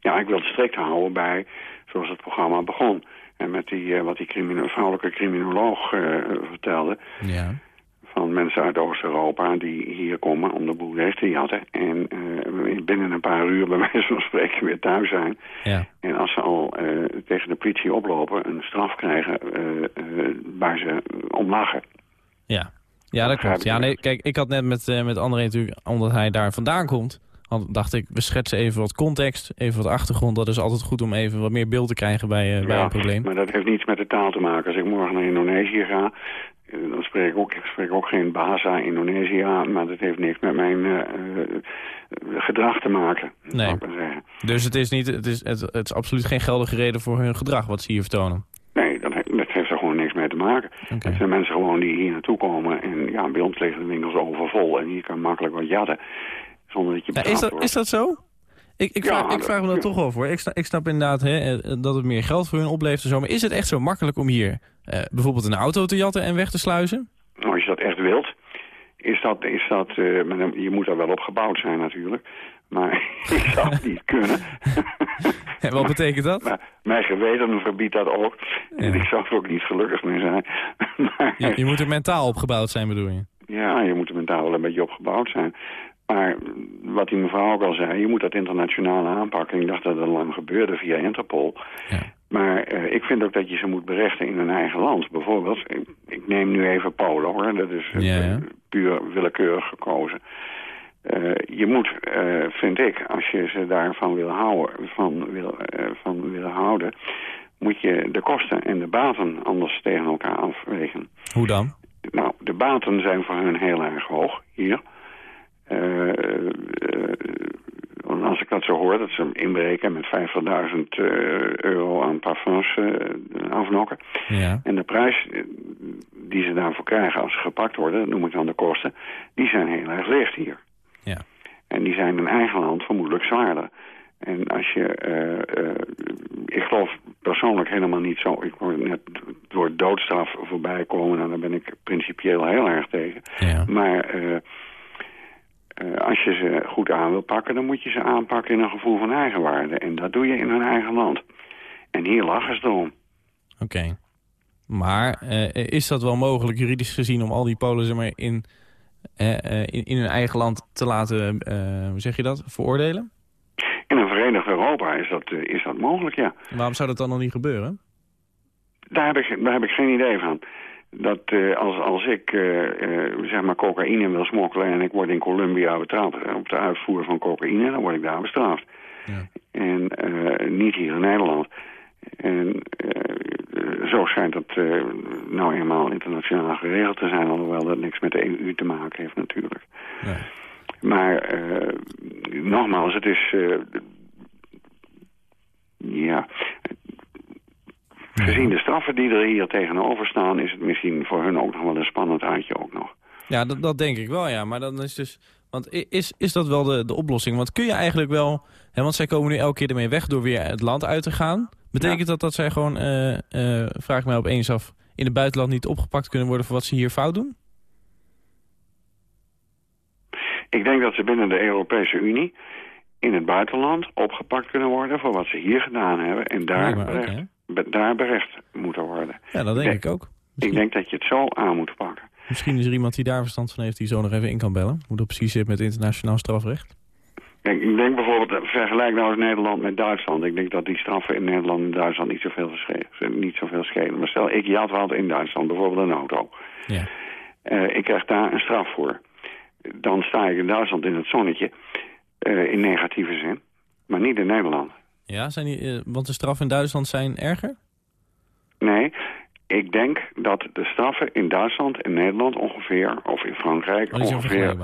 Ja, ik wil het strikt houden bij zoals het programma begon. En met die, uh, wat die vrouwelijke criminoloog uh, vertelde. Ja. Van mensen uit Oost-Europa die hier komen om de boel leeg te jatten. En uh, binnen een paar uur bij wijze van spreken weer thuis zijn. Ja. En als ze al tegen de politie oplopen, een straf krijgen waar ze om lachen. Ja, ja dat klopt. Ja, nee, kijk, ik had net met, met André natuurlijk, omdat hij daar vandaan komt dacht ik, we schetsen even wat context, even wat achtergrond. Dat is altijd goed om even wat meer beeld te krijgen bij, uh, ja, bij een probleem. maar dat heeft niets met de taal te maken. Als ik morgen naar Indonesië ga, dan spreek ik ook, ik spreek ook geen Bahasa Indonesië maar dat heeft niks met mijn uh, uh, gedrag te maken. Nee. Dus het is, niet, het, is, het, het is absoluut geen geldige reden voor hun gedrag wat ze hier vertonen? Nee, dat, dat heeft er gewoon niks mee te maken. Okay. Het zijn mensen gewoon die hier naartoe komen en ja, bij ons liggen de winkels overvol en hier kan makkelijk wat jatten. Zonder dat je ja, is, dat, is dat zo? Ik, ik, vraag, ik vraag me dat toch over. Ik snap, ik snap inderdaad hè, dat het meer geld voor hun oplevert en zo. Maar is het echt zo makkelijk om hier uh, bijvoorbeeld een auto te jatten en weg te sluizen? Nou, als je dat echt wilt, is dat... Is dat uh, je moet daar wel op gebouwd zijn natuurlijk. Maar [LAUGHS] ik zou het niet kunnen. [LAUGHS] en wat betekent dat? Maar, mijn geweten verbiedt dat ook. En ik zou er ook niet gelukkig mee zijn. maar, [LAUGHS] je, je moet er mentaal opgebouwd zijn, bedoel je? Ja, je moet er mentaal wel een beetje opgebouwd zijn. Maar wat die mevrouw ook al zei, je moet dat internationaal aanpakken. Ik dacht dat dat lang gebeurde via Interpol. Ja. Maar uh, ik vind ook dat je ze moet berechten in hun eigen land. Bijvoorbeeld, ik, ik neem nu even Polen hoor, dat is ja, ja. puur willekeurig gekozen. Uh, je moet, uh, vind ik, als je ze daarvan wil houden, van wil, van wil houden, moet je de kosten en de baten anders tegen elkaar afwegen. Hoe dan? Nou, de baten zijn voor hun heel erg hoog hier. Uh, uh, als ik dat zo hoor, dat ze inbreken met 50.000 euro aan parfums afnokken. Ja. En de prijs die ze daarvoor krijgen als ze gepakt worden, dat noem ik dan de kosten, die zijn heel erg licht hier. Ja. En die zijn in eigen land vermoedelijk zwaarder. En als je, ik geloof persoonlijk helemaal niet zo, ik hoor net door doodstraf voorbij komen, nou, daar ben ik principieel heel erg tegen. Ja. Maar uh, als je ze goed aan wil pakken, dan moet je ze aanpakken in een gevoel van eigenwaarde. En dat doe je in hun eigen land. En hier lachen ze erom. Oké. Okay. Maar uh, is dat wel mogelijk juridisch gezien om al die Polen zeg maar, in, uh, in, in, hun eigen land te laten, hoe zeg je dat, veroordelen? In een verenigd Europa is dat, is dat mogelijk, ja. En waarom zou dat dan nog niet gebeuren? Daar heb ik, daar heb ik geen idee van dat uh, als, als ik uh, uh, zeg maar cocaïne wil smokkelen en ik word in Colombia betrapt op de uitvoer van cocaïne, dan word ik daar bestraft. Ja. En niet hier in Nederland. En zo schijnt eh, nou eenmaal internationaal geregeld te zijn, alhoewel dat niks met de EU te maken heeft natuurlijk. Maar eh, nogmaals, het is... eh, ja, gezien de straffen die er hier tegenover staan... is het misschien voor hun ook nog wel een spannend uitje ook nog. Ja, dat, dat denk ik wel, ja. Maar dan is dus... Want is, is dat wel de, de oplossing? Want kun je eigenlijk wel... Hè, want zij komen nu elke keer ermee weg door weer het land uit te gaan. Betekent dat dat zij gewoon, eh, eh, vraag ik mij opeens af... in het buitenland niet opgepakt kunnen worden voor wat ze hier fout doen? Ik denk dat ze binnen de Europese Unie in het buitenland opgepakt kunnen worden... voor wat ze hier gedaan hebben en daar, berecht, be- daar berecht moeten worden. Ja, dat denk ik ook. Ik denk dat je het zo aan moet pakken. Misschien is er iemand die daar verstand van heeft... die zo nog even in kan bellen. Hoe dat precies zit met internationaal strafrecht. Kijk, ik denk bijvoorbeeld, eh, vergelijk nou eens Nederland met Duitsland. Ik denk dat die straffen in Nederland en Duitsland niet zoveel, versche- niet zoveel schelen. Maar stel, ik jat wat in Duitsland, bijvoorbeeld een auto. Ja. Eh, ik krijg daar een straf voor. Dan sta ik in Duitsland in het zonnetje, eh, in negatieve zin. Maar niet in Nederland. Ja, zijn die, eh, want de straffen in Duitsland zijn erger? Nee, ik denk dat de straffen in Duitsland en Nederland ongeveer, of in Frankrijk, Oh, ongeveer,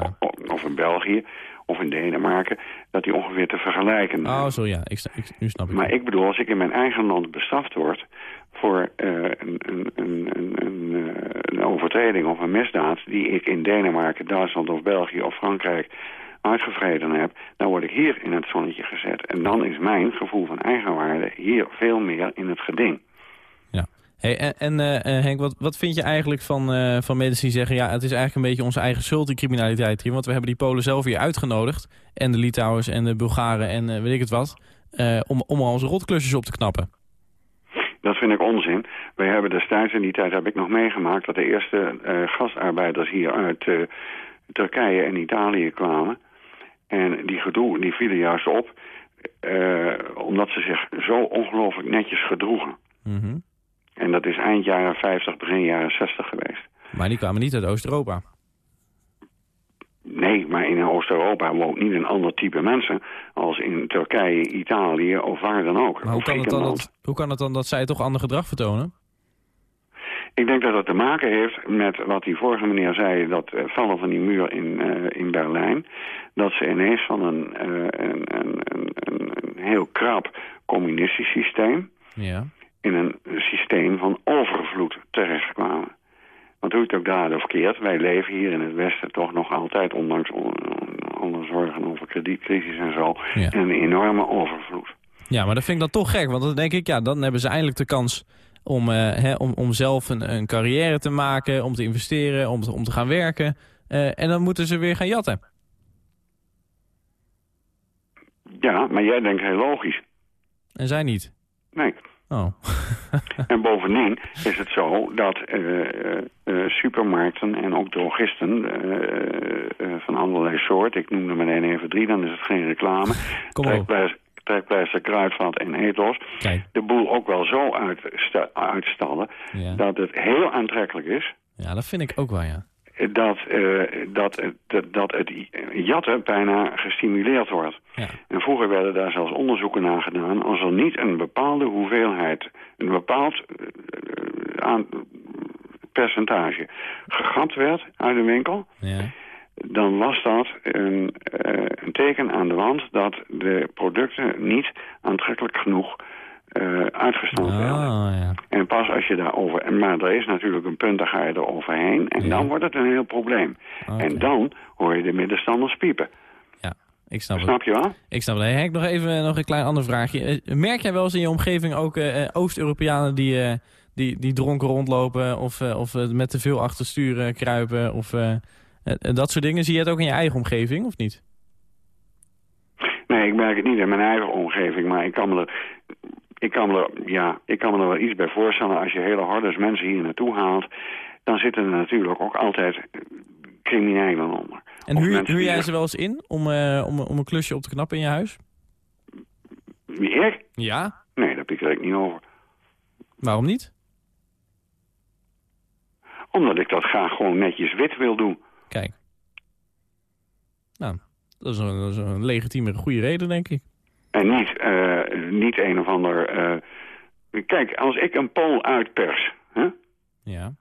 of in België, of in Denemarken, dat die ongeveer te vergelijken Oh, zo ja. Ik, nu snap ik. Maar ik bedoel, als ik in mijn eigen land bestraft word voor eh, een, een, een, een, een, eh, een overtreding of een misdaad die ik in Denemarken, Duitsland of België of Frankrijk uitgevreden heb, dan word ik hier in het zonnetje gezet. En dan is mijn gevoel van eigenwaarde hier veel meer in het geding. Hey, en en eh, eh, Henk, wat, wat vind je eigenlijk van, eh, van mensen die zeggen... ja, het is eigenlijk een beetje onze eigen schuld, die criminaliteit hier. Want we hebben die Polen zelf hier uitgenodigd. En de Litouwers en de Bulgaren en weet ik het wat. om, om al onze rotklusjes op te knappen. Dat vind ik onzin. Wij hebben destijds, in die tijd heb ik nog meegemaakt... dat de eerste gastarbeiders hier uit Turkije en Italië kwamen. En die gedoe, die vielen juist op... eh, omdat ze zich zo ongelooflijk netjes gedroegen. Mhm. En dat is eind jaren 50, begin jaren 60 geweest. Maar die kwamen niet uit Oost-Europa. Nee, maar in Oost-Europa woont niet een ander type mensen... als in Turkije, Italië of waar dan ook. Maar hoe kan, het dan dat, hoe kan het dan dat zij toch ander gedrag vertonen? Ik denk dat het te maken heeft met wat die vorige meneer zei... dat eh, vallen van die muur in, eh, in Berlijn... dat ze ineens van een, eh, een, een, een, een, heel krap communistisch systeem... Ja. in een systeem van overvloed terechtkwamen. Want hoe het ook daar of keert, wij leven hier in het Westen toch nog altijd... ondanks on- alle zorgen over kredietcrisis en zo... Ja. een enorme overvloed. Ja, maar dat vind ik dan toch gek. Want dan denk ik, ja, dan hebben ze eindelijk de kans om, eh, hè, om, om zelf een, een carrière te maken, om te investeren, om te, om te gaan werken. Eh, en dan moeten ze weer gaan jatten. Ja, maar jij denkt heel logisch. En zij niet. Nee. Oh. [LAUGHS] En bovendien is het zo dat eh, supermarkten en ook drogisten van allerlei soort... ik noem er meteen even drie, dan is het geen reclame... Kom op. Trekpleister, Kruidvat en Eethos... Kijk. de boel ook wel zo uitsta- uitstallen... Ja. dat het heel aantrekkelijk is... ja, dat vind ik ook wel, ja. dat, eh, dat, het- dat het jatten bijna gestimuleerd wordt. Ja. En vroeger werden daar zelfs onderzoeken naar gedaan... als er niet een bepaalde hoeveelheid, een bepaald eh, aan, percentage gegapt werd uit de winkel... Ja. Dan was dat een, eh, een teken aan de wand dat de producten niet aantrekkelijk genoeg eh uitgestald werden. Ah, ja. En pas als je daarover... Maar er is natuurlijk een punt, daar ga je er overheen. En dan wordt het een heel probleem. En dan hoor je de middenstanders piepen. Ik snap, Snap je wel? Ik snap het. Hey, Henk, nog even nog een klein ander vraagje. Eh, Merk jij wel eens in je omgeving ook eh, eh, Oost-Europeanen die, eh, die, die dronken rondlopen... of, eh, of eh, met te veel achter het stuur eh, kruipen of eh, eh, eh, dat soort dingen? Zie je het ook in je eigen omgeving of niet? Nee, ik merk het niet in mijn eigen omgeving. Maar ik kan me er... Ik kan, me er, ja, ik kan me er wel iets bij voorstellen. Als je hele harde mensen hier naartoe haalt... dan zitten er natuurlijk ook altijd criminelen onder. En Of huur, jij ze wel eens in om, eh, om, om een klusje op te knappen in je huis? Ik? Ja. Nee, daar pik ik niet over. Waarom niet? Omdat ik dat graag gewoon netjes wit wil doen. Kijk. Nou, dat is een, dat is een legitieme goede reden, denk ik. En niet, eh, niet een of ander eh, Kijk, als ik een Pool uitpers... Hè, Ja.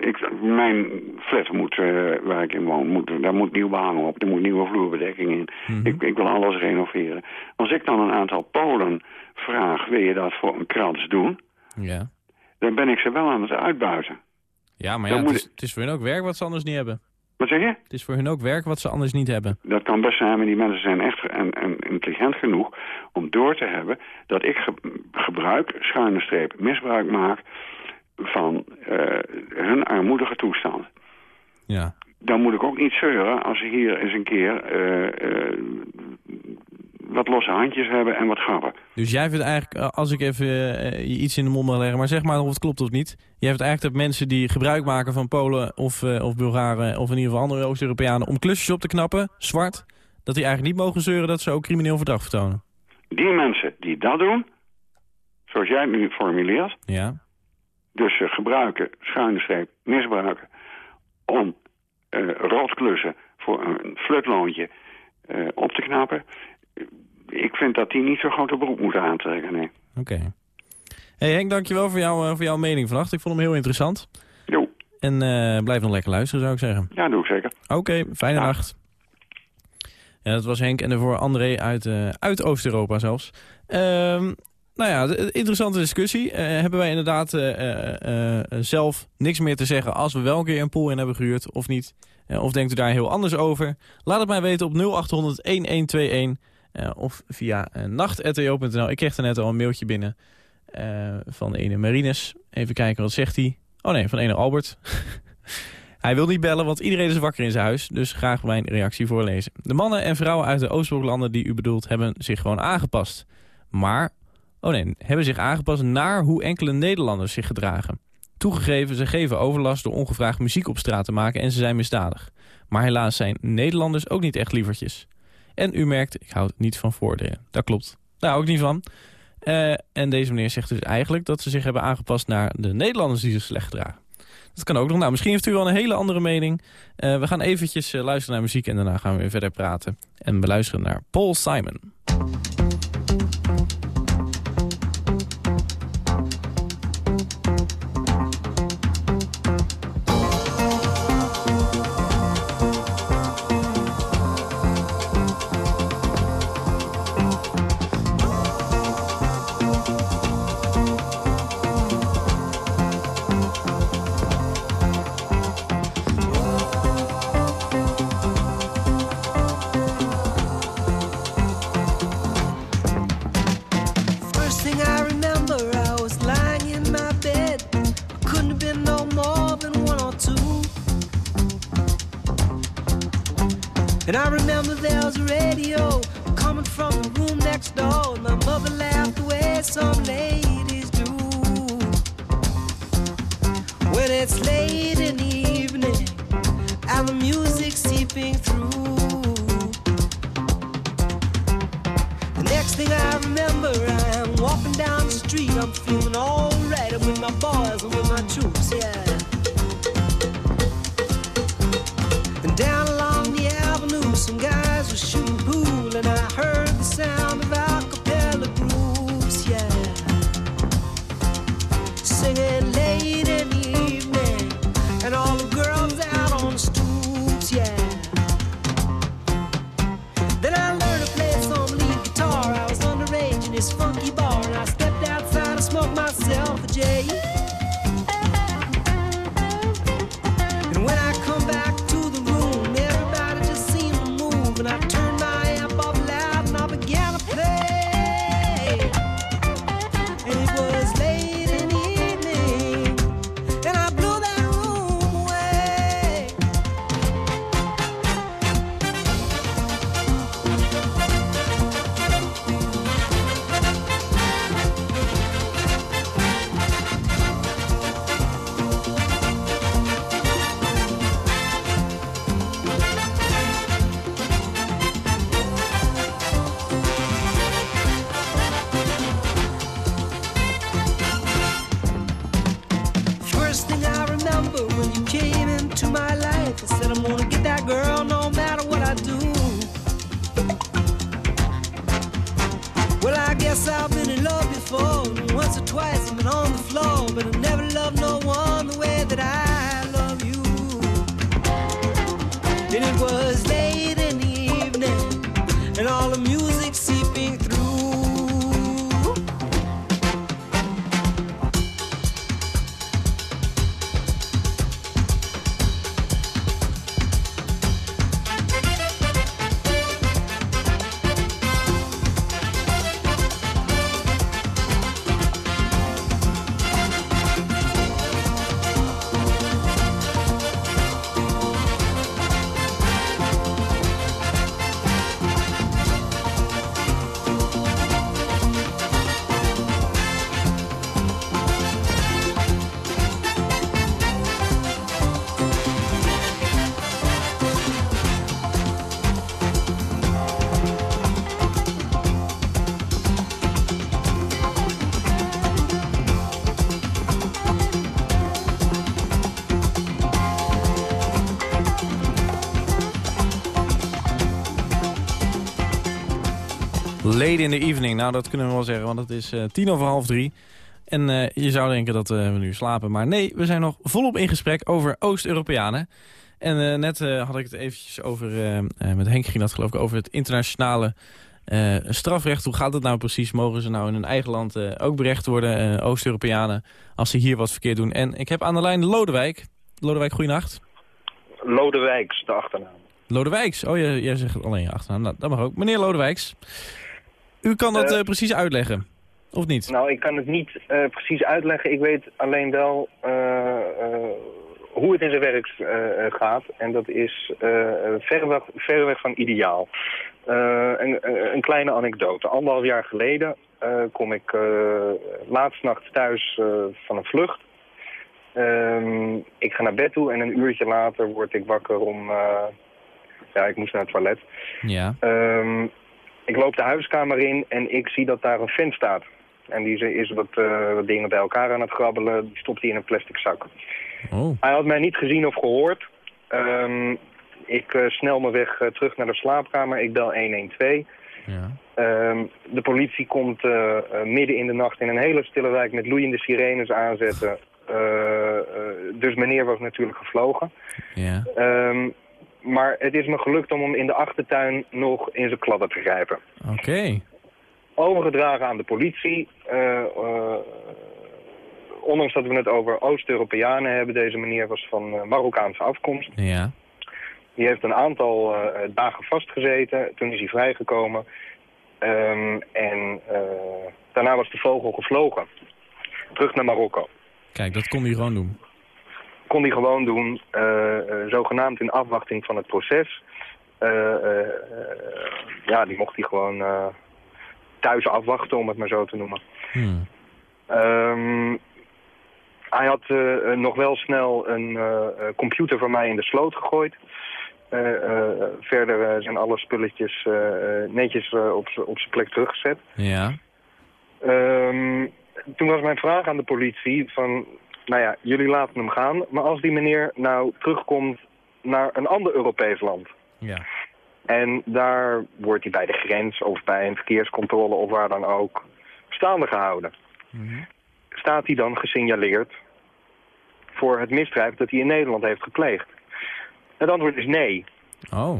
ik, mijn flat moet, eh, waar ik in woon, moet, daar moet nieuw behang op. Er moet nieuwe vloerbedekking in. ik, ik wil alles renoveren. Als ik dan een aantal Polen vraag, wil je dat voor een krans doen? Ja. Dan ben ik ze wel aan het uitbuiten. Ja, maar ja, het, is, het is voor hun ook werk wat ze anders niet hebben. Wat zeg je? Het is voor hun ook werk wat ze anders niet hebben. Dat kan best zijn, maar die mensen zijn echt en, en intelligent genoeg om door te hebben dat ik ge- gebruik, schuine streep, misbruik maak van eh, hun armoedige toestand. Ja. Dan moet ik ook niet zeuren als ze hier eens een keer eh, eh, wat losse handjes hebben en wat grappen. Dus jij vindt eigenlijk, eh, als ik even eh, iets in de mond mag leggen, maar zeg maar of het klopt of niet. Jij vindt eigenlijk dat mensen die gebruik maken van Polen of, eh, of Bulgaren of in ieder geval andere Oost-Europeanen om klusjes op te knappen, zwart, dat die eigenlijk niet mogen zeuren dat ze ook crimineel verdrag vertonen. Die mensen die dat doen, zoals jij het nu formuleert, Ja. dus ze gebruiken, schuine streep, misbruiken, om eh roodklussen voor een flutloontje op te knappen. Ik vind dat die niet zo'n grote beroep moeten aantrekken, nee. Oké. Hey Henk, dankjewel voor, jou, eh, voor jouw mening vannacht. Ik vond hem heel interessant. Jo. En eh, blijf nog lekker luisteren, zou ik zeggen. Ja, doe ik zeker. Oké, fijne nacht. Ja, dat was Henk en daarvoor André uit, eh, uit Oost-Europa zelfs. Ehm, nou ja, interessante discussie. Hebben wij inderdaad zelf niks meer te zeggen als we wel een keer een pool in hebben gehuurd of niet? Of denkt u daar heel anders over? Laat het mij weten op 0800-1121 eh, of via uh, nacht.eo.nl. Ik kreeg er net al een mailtje binnen eh, van ene Marines. Even kijken, wat zegt hij? Oh nee, van ene Albert. [LAUGHS] Hij wil niet bellen, want iedereen is wakker in zijn huis. Dus graag mijn reactie voorlezen. De mannen en vrouwen uit de Oostbloklanden die u bedoelt... hebben zich gewoon aangepast. Maar, oh nee, hebben zich aangepast naar hoe enkele Nederlanders zich gedragen. Toegegeven, ze geven overlast door ongevraagd muziek op straat te maken... en ze zijn misdadig. Maar helaas zijn Nederlanders ook niet echt lievertjes. En u merkt, ik houd niet van voordelen. Dat klopt. Hou ik niet van. Eh, en deze meneer zegt dus eigenlijk dat ze zich hebben aangepast... naar de Nederlanders die zich slecht gedragen. Dat kan ook nog. Nou, misschien heeft u wel een hele andere mening. Eh, we gaan eventjes eh, luisteren naar muziek en daarna gaan we weer verder praten. En beluisteren naar Paul Simon. And I remember there was a radio coming from the room next door. And my mother laughed the way some ladies do. When it's late in the evening and the music seeping through. The next thing I remember, I am walking down the street. I'm feeling alright. I'm with my boys and with my troops, yeah. And I heard the sound Once or twice I've been on the floor, in the evening, nou dat kunnen we wel zeggen, want het is eh, tien over half drie. En eh, je zou denken dat eh, we nu slapen, maar nee, we zijn nog volop in gesprek over Oost-Europeanen. En net had ik het eventjes over, met Henk ging dat geloof ik, over het internationale strafrecht. Hoe gaat het nou precies? Mogen ze nou in hun eigen land ook berecht worden, Oost-Europeanen, als ze hier wat verkeerd doen? En ik heb aan de lijn Lodewijk. Lodewijk, goeienacht. Lodewijks, de achternaam. Lodewijks, oh jij, jij zegt alleen je achternaam. Nou, dat mag ook. Meneer Lodewijks. U kan dat Eh, eh, precies uitleggen, of niet? Nou, ik kan het niet eh, precies uitleggen. Ik weet alleen wel hoe het in zijn werk gaat. En dat is eh verreweg, verreweg van ideaal. Een, een kleine anekdote. Anderhalf jaar geleden kom ik laatst nacht thuis van een vlucht. Ehm, ik ga naar bed toe en een uurtje later word ik wakker om... ja, ik moest naar het toilet. Ja. Ehm, ik loop de huiskamer in en ik zie dat daar een vent staat. En die is wat, wat dingen bij elkaar aan het grabbelen. Die stopt hij in een plastic zak. Oh. Hij had mij niet gezien of gehoord. Ehm, ik eh, snel me weg eh, terug naar de slaapkamer. Ik bel 112. Ja. Ehm, de politie komt midden in de nacht in een hele stille wijk met loeiende sirenes aanzetten. Dus meneer was natuurlijk gevlogen. Ja. Ehm, maar het is me gelukt om hem in de achtertuin nog in zijn kladden te grijpen. Oké. Overgedragen aan de politie. Eh, eh, ondanks dat we het over Oost-Europeanen hebben, deze meneer was van eh, Marokkaanse afkomst. Ja. Die heeft een aantal dagen vastgezeten. Toen is hij vrijgekomen. Ehm, en daarna was de vogel gevlogen. Terug naar Marokko. Kijk, dat kon hij gewoon doen. Kon hij gewoon doen, eh, eh, zogenaamd in afwachting van het proces. Eh, ja, die mocht hij gewoon thuis afwachten, om het maar zo te noemen. Hmm. Ehm, hij had nog wel snel een computer van mij in de sloot gegooid. Verder zijn alle spulletjes netjes op op zijn plek teruggezet. Ja. Ehm, toen was mijn vraag aan de politie van, nou ja, jullie laten hem gaan. Maar als die meneer nou terugkomt naar een ander Europees land... Ja. en daar wordt hij bij de grens of bij een verkeerscontrole of waar dan ook staande gehouden... staat hij dan gesignaleerd voor het misdrijf dat hij in Nederland heeft gepleegd? Het antwoord is nee. Oh.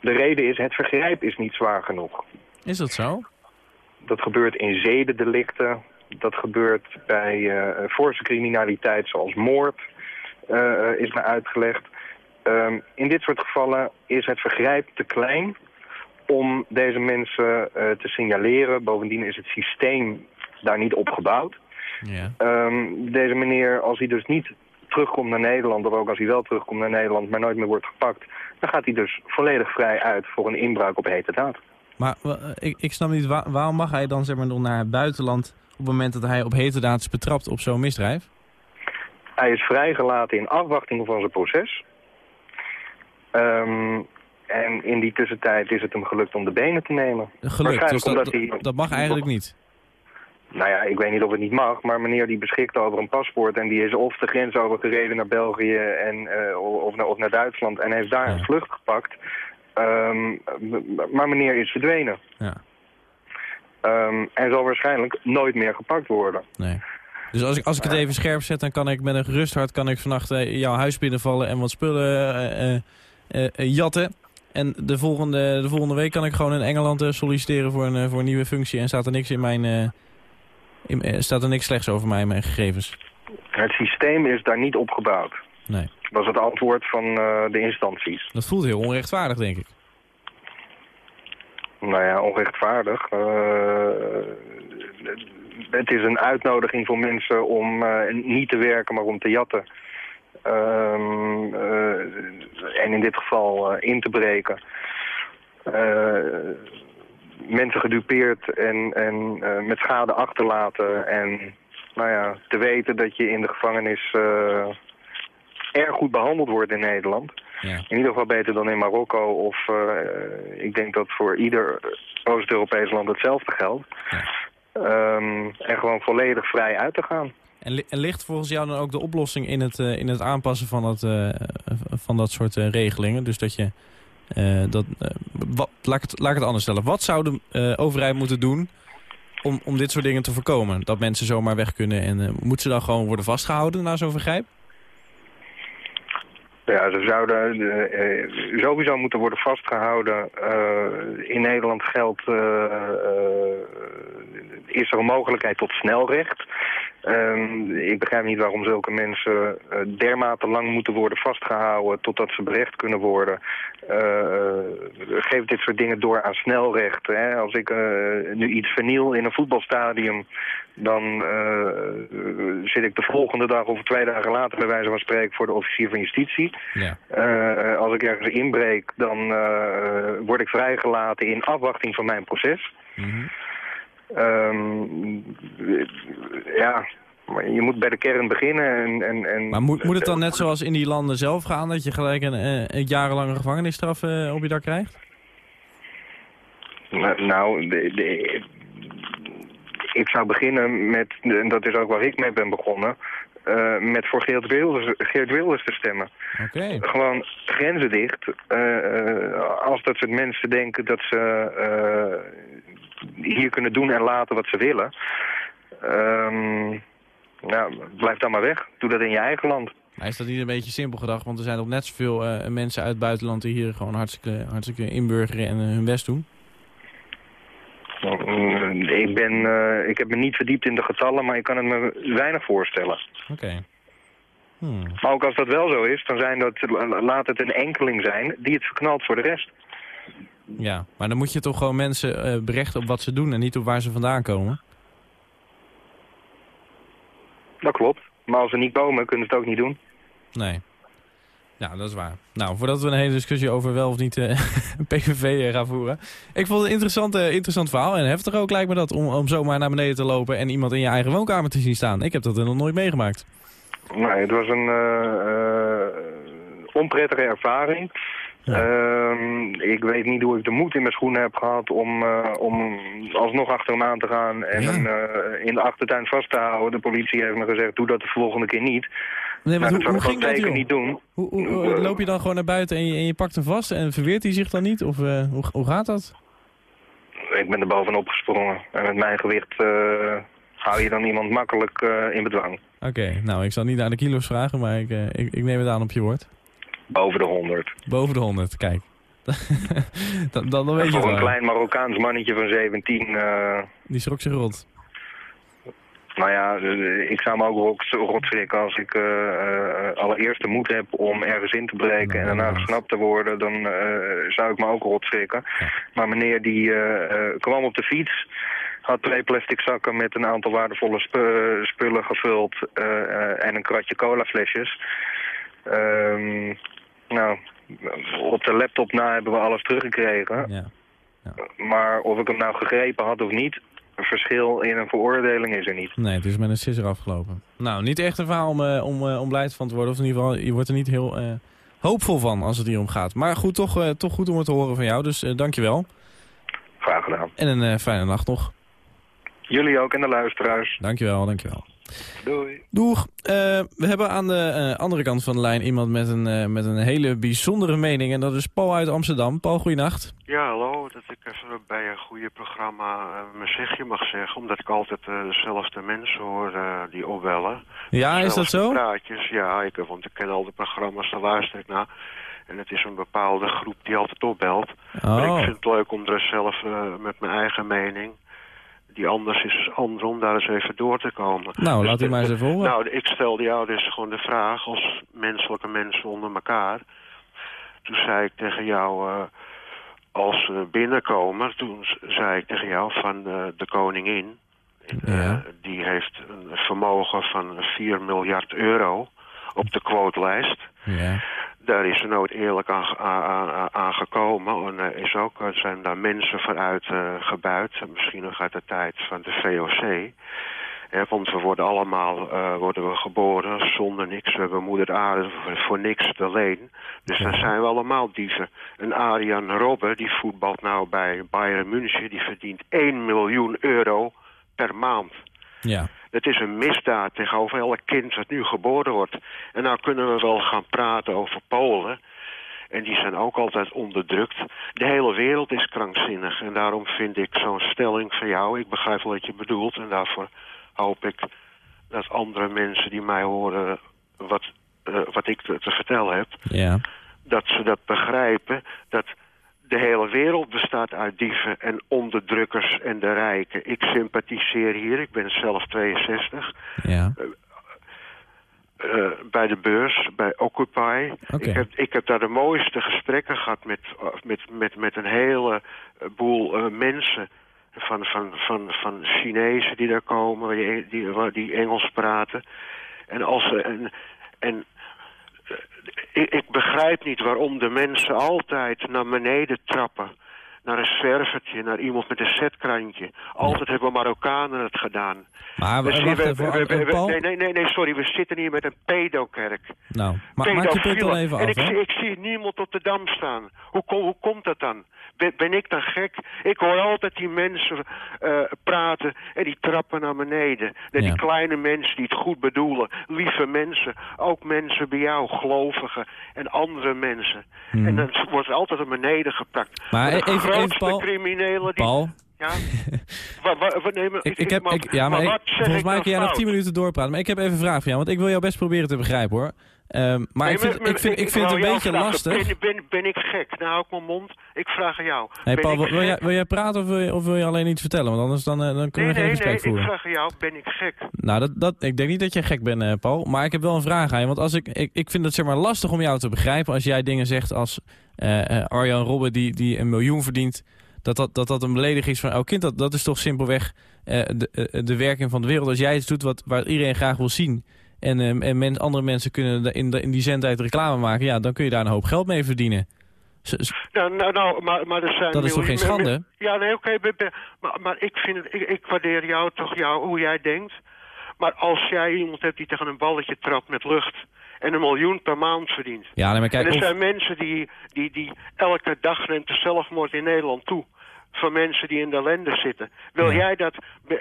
De reden is, het vergrijp is niet zwaar genoeg. Is dat zo? Dat gebeurt in zedendelicten. Dat gebeurt bij eh forse criminaliteit zoals moord, eh, is me uitgelegd. Ehm, in dit soort gevallen is het vergrijp te klein om deze mensen eh, te signaleren. Bovendien is het systeem daar niet op gebouwd. Ja. Ehm, deze meneer, als hij dus niet terugkomt naar Nederland... of ook als hij wel terugkomt naar Nederland, maar nooit meer wordt gepakt... dan gaat hij dus volledig vrij uit voor een inbraak op hete daad. Maar ik, ik snap niet, wa- waarom mag hij dan zeg maar nog naar het buitenland... op het moment dat hij op heterdaad is betrapt op zo'n misdrijf? Hij is vrijgelaten in afwachting van zijn proces. Ehm, en in die tussentijd is het hem gelukt om de benen te nemen. Geluk, Waarschijnlijk dus dat, hij... dat, mag eigenlijk niet. Nou ja, ik weet niet of het niet mag, maar meneer die beschikt over een paspoort... en die is of de grens overgereden naar België en, eh, of, naar, of naar Duitsland... en heeft daar een vlucht gepakt. Ehm, maar meneer is verdwenen. Ja. Ehm, en zal waarschijnlijk nooit meer gepakt worden. Nee. Dus als ik, als ik het even scherp zet, dan kan ik met een gerust hart kan ik vannacht eh, jouw huis binnenvallen en wat spullen eh, eh, jatten. En de volgende, de volgende week kan ik gewoon in Engeland solliciteren voor een, voor een nieuwe functie en staat er niks in mijn... in, staat er niks slechts over mij in mijn gegevens. Het systeem is daar niet opgebouwd. Nee. Dat is het antwoord van de instanties. Dat voelt heel onrechtvaardig, denk ik. Nou ja, onrechtvaardig. Eh, het is een uitnodiging voor mensen om eh, niet te werken, maar om te jatten. Ehm, eh, en in dit geval in te breken. Mensen gedupeerd en, en met schade achterlaten. En nou ja, te weten dat je in de gevangenis erg goed behandeld wordt in Nederland. In ieder geval beter dan in Marokko. Of eh, ik denk dat voor ieder Oost-Europees land hetzelfde geldt. Ehm, en gewoon volledig vrij uit te gaan. En, li- en ligt volgens jou dan ook de oplossing in het, eh, in het aanpassen van dat, eh, van dat soort regelingen? Dus dat je... eh, dat, wat, laat, ik het, laat ik het anders stellen. Wat zou de eh, overheid moeten doen om, om dit soort dingen te voorkomen? Dat mensen zomaar weg kunnen en uh, moeten ze dan gewoon worden vastgehouden na zo'n vergrijp? Ja, ze zouden eh, eh, sowieso moeten worden vastgehouden. Eh, in Nederland geldt, is er een mogelijkheid tot snelrecht. Ehm, ik begrijp niet waarom zulke mensen dermate lang moeten worden vastgehouden totdat ze berecht kunnen worden. Geef dit soort dingen door aan snelrecht. Hè. Als ik nu iets verniel in een voetbalstadion, dan eh, zit ik de volgende dag of twee dagen later bij wijze van spreken voor de officier van justitie. Ja. Eh, als ik ergens inbreek, dan eh, word ik vrijgelaten in afwachting van mijn proces. Ehm, ja, maar je moet bij de kern beginnen. En, en, en Maar moet, moet het dan net zoals in die landen zelf gaan... dat je gelijk een, een jarenlange gevangenisstraf op je dak krijgt? Nou, nou, de, de- ik zou beginnen met, en dat is ook waar ik mee ben begonnen, eh, met voor Geert Wilders, Geert Wilders te stemmen. Oké. Gewoon grenzen dicht. Eh, eh, als dat soort mensen denken dat ze hier kunnen doen en laten wat ze willen. Ehm, nou, blijf dan maar weg. Doe dat in je eigen land. Maar is dat niet een beetje simpel gedacht? Want er zijn ook net zoveel mensen uit het buitenland... die hier gewoon hartstikke, hartstikke inburgeren en hun best doen. Mm, Ik, ben, eh, ik heb me niet verdiept in de getallen, maar ik kan het me weinig voorstellen. Oké. Maar ook als dat wel zo is, dan zijn dat, laat het een enkeling zijn die het verknalt voor de rest. Ja, maar dan moet je toch gewoon mensen eh, berechten op wat ze doen... en niet op waar ze vandaan komen. Dat klopt. Maar als ze niet komen, kunnen ze het ook niet doen. Nee. Ja, dat is waar. Nou, voordat we een hele discussie over wel of niet eh, [LAUGHS] PVV eh, gaan voeren. Ik vond het een interessant, eh, interessant verhaal. En heftig ook lijkt me dat om, om zomaar naar beneden te lopen... en iemand in je eigen woonkamer te zien staan. Ik heb dat nog nooit meegemaakt. Nee, het was een onprettige ervaring. Ehm, ik weet niet hoe ik de moed in mijn schoenen heb gehad om, om alsnog achter hem aan te gaan en hem in de achtertuin vast te houden. De politie heeft me gezegd, doe dat de volgende keer niet. Nee, maar Nou, hoe, hoe ik ging dat, zeker niet doen. Hoe, hoe, hoe- loop je dan gewoon naar buiten en je, en je pakt hem vast... en verweert hij zich dan niet? Of eh, hoe, hoe gaat dat? Ik ben er bovenop gesprongen. En met mijn gewicht eh, hou je dan iemand makkelijk eh, in bedwang. Oké, nou, ik zal niet naar de kilo's vragen... maar ik, ik, ik neem het aan op je woord. Boven de 100. Boven de 100, kijk. [LAUGHS] dan, dan, dan weet je Voor een klein Marokkaans mannetje van 17... eh, Die schrok zich rot. Nou ja, eh, ik zou me ook rot, rot schrikken als ik eh, eh, allereerst de moed heb om ergens in te breken en daarna gesnapt te worden, dan zou ik me ook rot schrikken. Maar meneer die kwam op de fiets, had twee plastic zakken met een aantal waardevolle spu- spullen gevuld en een kratje colaflesjes. Ehm, nou, op de laptop na hebben we alles teruggekregen. Maar of ik hem nou gegrepen had of niet, verschil in een veroordeling is er niet. Nee, het is met een sisser afgelopen. Nou, niet echt een verhaal om, eh, om, eh, om blij van te worden. Of in ieder geval, je wordt er niet heel eh, hoopvol van als het hier om gaat. Maar goed, toch, eh, toch goed om het te horen van jou. Dus eh dankjewel. Graag gedaan. En een eh, fijne nacht nog. Jullie ook en de luisteraars. Dankjewel, dankjewel. Doei. Doeg. Eh, we hebben aan de eh, andere kant van de lijn iemand met een, eh, met een hele bijzondere mening. En dat is Paul uit Amsterdam. Paul, goeienacht. Ja, hallo. dat ik even bij een goede programma mijn zegje mag zeggen. Omdat ik altijd dezelfde mensen hoor die opbellen. Ja, is dat zo? Praatjes, ja, ik, want ik ken al de programma's, daar luister ik naar. En het is een bepaalde groep die altijd opbelt. Maar Oh. ik vind het leuk om er zelf met mijn eigen mening... die anders is ander om daar eens even door te komen. Nou, Dus laat u maar eens even horen. Nou, ik stelde jou dus gewoon de vraag als menselijke mensen onder elkaar. Toen zei ik tegen jou, eh, als binnenkomen, toen zei ik tegen jou van eh, de koningin. eh, die heeft een vermogen van 4 miljard euro op de quotelijst. Ja. Daar is ze nooit eerlijk aan, aan, gekomen. En er is ook, er zijn daar mensen vooruit eh gebuit. Misschien nog uit de tijd van de VOC. Eh, want we worden allemaal eh, worden we geboren zonder niks. We hebben moeder aarde voor, niks te leen. Dus dan zijn we allemaal dieven. En Arjan Robben, die voetbalt nou bij Bayern München... die verdient 1 miljoen euro per maand. Ja. Het is een misdaad tegenover elk kind dat nu geboren wordt. En nou kunnen we wel gaan praten over Polen. En die zijn ook altijd onderdrukt. De hele wereld is krankzinnig. En daarom vind ik zo'n stelling van jou... ik begrijp wel wat je bedoelt. En daarvoor hoop ik dat andere mensen die mij horen... wat, eh, wat ik te, te vertellen heb... Ja. dat ze dat begrijpen... dat de hele wereld bestaat uit dieven en onderdrukkers en de rijken. Ik sympathiseer hier, ik ben zelf 62... Ja. eh, bij de beurs, bij Occupy. Ik, heb, ik heb daar de mooiste gesprekken gehad met, met, met, met een hele boel eh, mensen. Van, van, van, van Chinezen die daar komen, die, die, die Engels praten. En, als, ze- en, en eh, ik, ik begrijp niet waarom de mensen altijd naar beneden trappen. Naar een zwervertje, naar iemand met een zetkrantje. Altijd hebben Marokkanen het gedaan. Maar We Paul. nee, nee, nee, nee, sorry, we zitten hier met een pedokerk. Nou, ma maak je punt dan even en af, ik, ik zie niemand op de dam staan. Hoe, hoe komt dat dan? Ben, ik dan gek? Ik hoor altijd die mensen eh, praten en die trappen naar beneden. En die kleine mensen die het goed bedoelen. Lieve mensen. Ook mensen bij jou, gelovigen en andere mensen. En dan wordt altijd naar beneden gepakt. Maar de even- even, Paul. criminelen die... Paul. Ja? Wa- wa- wa- nee, maar Ik, ik heb, ik, ja, maar ik- wat volgens mij kun jij nog? 10 minuten doorpraten. Maar ik heb even een vraag voor jou, want ik wil jou best proberen te begrijpen, hoor. Ehm, maar Nee, ik vind, maar- ik vind, ik vind het een beetje lastig. Ben, ben, ben ik gek? Nou, hou ik mijn mond. Ik vraag aan jou. Hey Paul, wil, jij, wil jij praten of wil, je, of wil je alleen iets vertellen? Want anders dan, eh, dan kunnen Nee, we nee, geen nee, gesprek voeren. ik vraag aan jou. Ben ik gek? Nou, dat, dat, ik denk niet dat jij gek bent, eh, Paul. Maar ik heb wel een vraag aan je. Want als ik, ik, ik vind het zeg maar lastig om jou te begrijpen... als jij dingen zegt als eh, Arjan Robben die, die een miljoen verdient... Dat dat, dat dat een belediging is van elk kind. Dat, dat is toch simpelweg de, de werking van de wereld. Als jij iets doet wat, waar iedereen graag wil zien... en, eh, en men, andere mensen kunnen in, de, in die zendtijd reclame maken... ja, dan kun je daar een hoop geld mee verdienen. Z- Nou, nou, maar, maar er zijn Dat is toch geen schande? Ja, nee, oké. maar, maar ik, vind het, ik, ik waardeer jou toch, jou, hoe jij denkt. Maar als jij iemand hebt die tegen een balletje trapt met lucht... en een miljoen per maand verdient... Ja, nee, maar kijk, en er of- zijn mensen die, die, die elke dag neemt de zelfmoord in Nederland toe... van mensen die in de ellende zitten. Wil jij dat...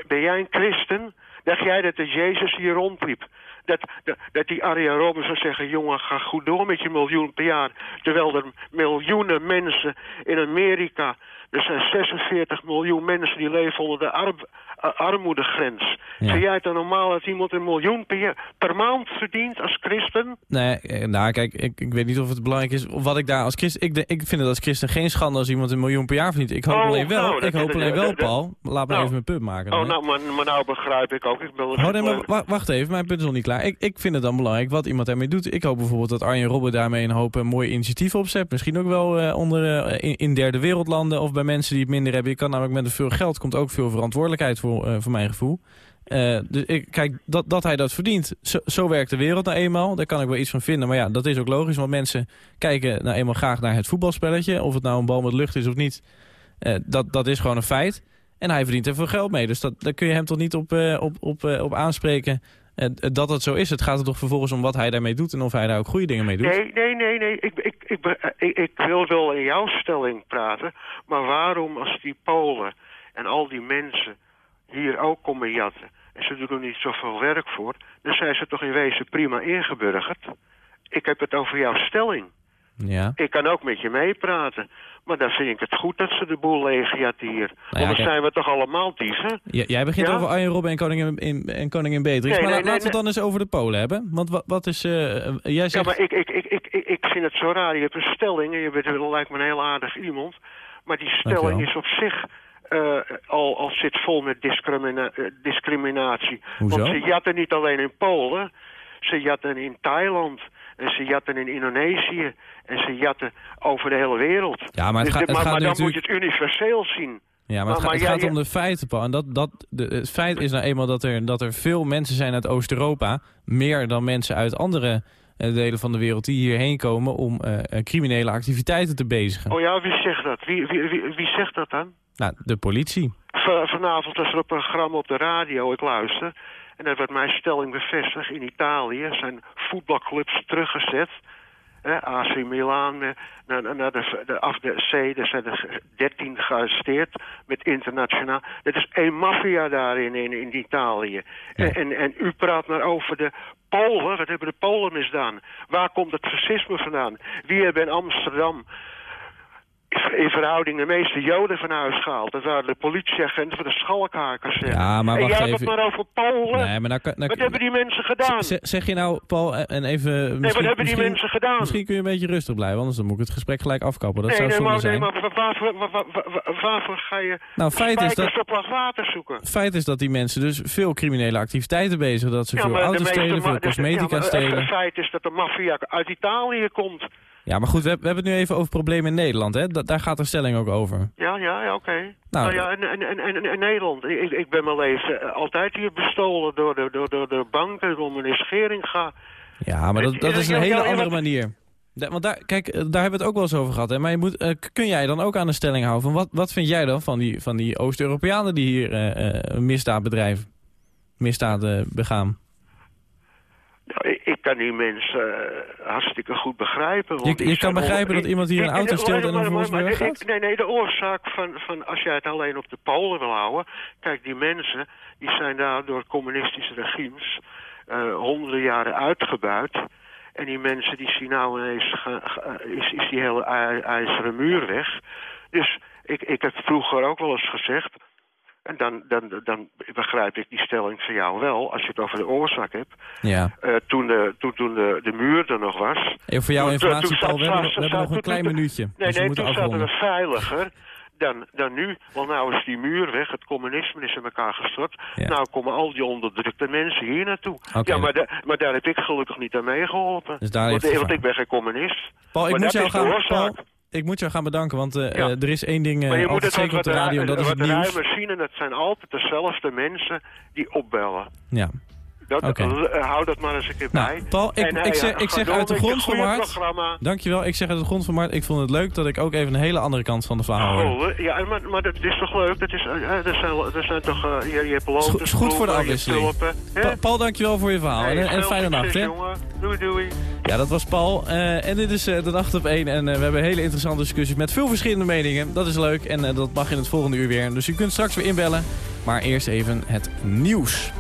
Ben jij een christen? Dacht jij dat de Jezus hier rondliep? Dat, dat, dat die Arjen Robben zeggen... jongen, ga goed door met je miljoen per jaar. Terwijl er miljoenen mensen in Amerika... Er zijn 46 miljoen mensen die leven onder de arm- eh, armoedegrens. Vind jij het dan normaal dat iemand een miljoen per, per maand verdient als christen? Nee, eh, nou kijk, ik, ik weet niet of het belangrijk is. Of wat ik daar als christen... Ik, ik vind het als christen geen schande als iemand een miljoen per jaar verdient. Ik hoop Oh, alleen wel, nou, ik hoop alleen wel, Paul. Laat me nou. even mijn punt maken. Oh, nou, maar, maar nou begrijp ik ook. Ik ben Oh, nee, maar wa- wacht even, mijn punt is nog niet klaar. Ik, ik vind het dan belangrijk wat iemand daarmee doet. Ik hoop bijvoorbeeld dat Arjen Robben daarmee een hoop eh, mooie initiatieven opzet. Misschien ook wel onder, in, in derde wereldlanden of mensen die het minder hebben. Je kan namelijk met veel geld komt ook veel verantwoordelijkheid voor, eh, voor mijn gevoel. Eh, dus ik, kijk, dat, dat hij dat verdient. Zo, zo werkt de wereld nou eenmaal. Daar kan ik wel iets van vinden. Maar ja, dat is ook logisch. Want mensen kijken nou eenmaal graag naar het voetbalspelletje. Of het nou een bal met lucht is of niet. Eh, dat, dat is gewoon een feit. En hij verdient er veel geld mee. Dus dat, daar kun je hem toch niet op, op, op, op aanspreken dat het zo is. Het gaat er toch vervolgens om wat hij daarmee doet... en of hij daar ook goede dingen mee doet. Nee, nee, nee, nee. Ik, ik, ik, be- ik, ik wil wel in jouw stelling praten. Maar waarom als die Polen en al die mensen hier ook komen jatten... en ze doen er niet zoveel werk voor... dan zijn ze toch in wezen prima ingeburgerd? Ik heb het over jouw stelling. Ja. Ik kan ook met je meepraten. Maar dan vind ik het goed dat ze de boel leegjatten hier. Nou ja, kijk- zijn we toch allemaal dieven? J- jij begint Ja? over Arjen Robben en koningin, in, en koningin Beatrix. Nee, maar nee, la- nee, laten we het dan eens over de Polen hebben. Want wat, wat is... eh, jij Ja, zegt... maar ik, ik, ik, ik, ik, vind het zo raar. Je hebt een stelling en je bent, lijkt me een heel aardig iemand. Maar die stelling is op zich eh, al, al zit vol met discrimina eh, discriminatie. Hoezo? Want ze jatten niet alleen in Polen. Ze jatten in Thailand. En ze jatten in Indonesië. En ze jatten over de hele wereld. Ja, maar het Dus gaat- het gaat maar dan moet je het universeel zien. Ja, maar het, gaat- het jij- gaat om de feiten, Paul. En dat, dat, de, het feit is nou eenmaal dat er, dat er veel mensen zijn uit Oost-Europa... meer dan mensen uit andere eh, delen van de wereld die hierheen komen... om eh, eh, criminele activiteiten te bezigen. Oh ja, wie zegt dat? Wie, wie, wie, wie zegt dat dan? Nou, de politie. Va- vanavond was er een programma op de radio, ik luister. En dat werd mijn stelling bevestigd. In Italië zijn voetbalclubs teruggezet. Hè, AC Milan, eh, naar, naar- naar de, de, af de C, er zijn er 13 gearresteerd met internationaal. Dat is één maffia daarin in, in Italië. En, en, en u praat maar over de Polen. Wat hebben de Polen misdaan? Waar komt het fascisme vandaan? Wie hebben in Amsterdam in verhouding de meeste Joden van huis gehaald. Dat waren de politieagenten van de schalkhakers. Ja, maar en wacht jij hebt even. het maar over Polen. Nee, maar nou, nou, wat hebben die mensen gedaan? Zeg je nou, Paul, eh, en even... wat misschien- hebben die mensen gedaan? Misschien kun je een beetje rustig blijven, anders dan moet ik het gesprek gelijk afkappen. Dat nee, zou nee, maar, zijn. nee, maar wa- waarvoor, wa- wa- wa- wa- waarvoor ga je Nou, feit is dat- op water zoeken? Feit is dat die mensen dus veel criminele activiteiten bezigen. Dat ze Ja, veel auto's stelen, veel ja, cosmetica maar stelen. Het feit is dat de maffia uit Italië komt. Ja, maar goed, we, we hebben het nu even over problemen in Nederland. Hè? Da- daar gaat de stelling ook over. Ja, ja, ja oké. Nou, Nou, ja, en, en, en, en, en Nederland. Ik, ik ben mijn leven eh, altijd hier bestolen door de, door, door de banken, door meneer Scheringa. Ja, maar dat, dat is een Ja, ja, hele ja, andere manier. Da- want daar, kijk, eh, daar hebben we het ook wel eens over gehad. Hè? Maar je moet, eh, kun jij dan ook aan de stelling houden? Van wat, wat vind jij dan van die, van die Oost-Europeanen die hier eh eh, misdaad bedrijven? Misdaden begaan? Nou, ik, kan die mensen eh, hartstikke goed begrijpen. want Je- kan begrijpen dat iemand hier een auto steelt en dan vervolgens weer Nee, nee, de oorzaak van, van als jij het alleen op de Polen wil houden... Kijk, die mensen die zijn daar door communistische regimes eh, honderden jaren uitgebuit... En die mensen die zien nou ineens, ge- ge- is, is die hele ij- ijzeren muur weg. Dus ik, ik heb vroeger ook wel eens gezegd... En dan, dan, dan begrijp ik die stelling van jou wel, als je het over de oorzaak hebt. Ja. Eh, toen de, toen, toen de, de muur er nog was. Even voor jouw informatie, Paul, we hebben we hebben nog een klein minuutje, Nee, dus nee, toen zaten we veiliger dan, dan nu. Want nou is die muur weg, het communisme is in elkaar gestort. Nou komen al die onderdrukte mensen hier naartoe. Ja, maar, da- maar daar heb ik gelukkig niet aan meegeholpen. Dus want, ik ben geen communist. Paul, ik maar moet, jou gaan. Paul, ik moet jou gaan bedanken, want eh, Ja. eh, er is één ding eh, Maar je moet altijd het zeker op de radio en dat is wat het nieuws. ruimer zien en dat zijn altijd dezelfde mensen die opbellen. Ja. Dat, eh, hou dat maar eens een keer Nou, bij. Paul, ik, En, eh, ik ja, zeg, ik uit de grond van programma. Dankjewel, ik zeg uit de grond van mijn hart... ik vond het leuk dat ik ook even een hele andere kant van de verhaal. Oh, eh, ja, maar, maar dat is toch leuk? Dat is, eh, er, zijn, er zijn toch... eh, je, je hebt Is goed- loten, is goed voor de afwisseling. Pa- Paul, dankjewel voor je verhaal. Hey, en, fijne nacht, hè? Doei, doei. Ja, dat was Paul. En dit is de Nacht op 1. En we hebben hele interessante discussies met veel verschillende meningen. Dat is leuk en dat mag in het volgende uur weer. Dus u kunt straks weer inbellen. Maar eerst even het nieuws.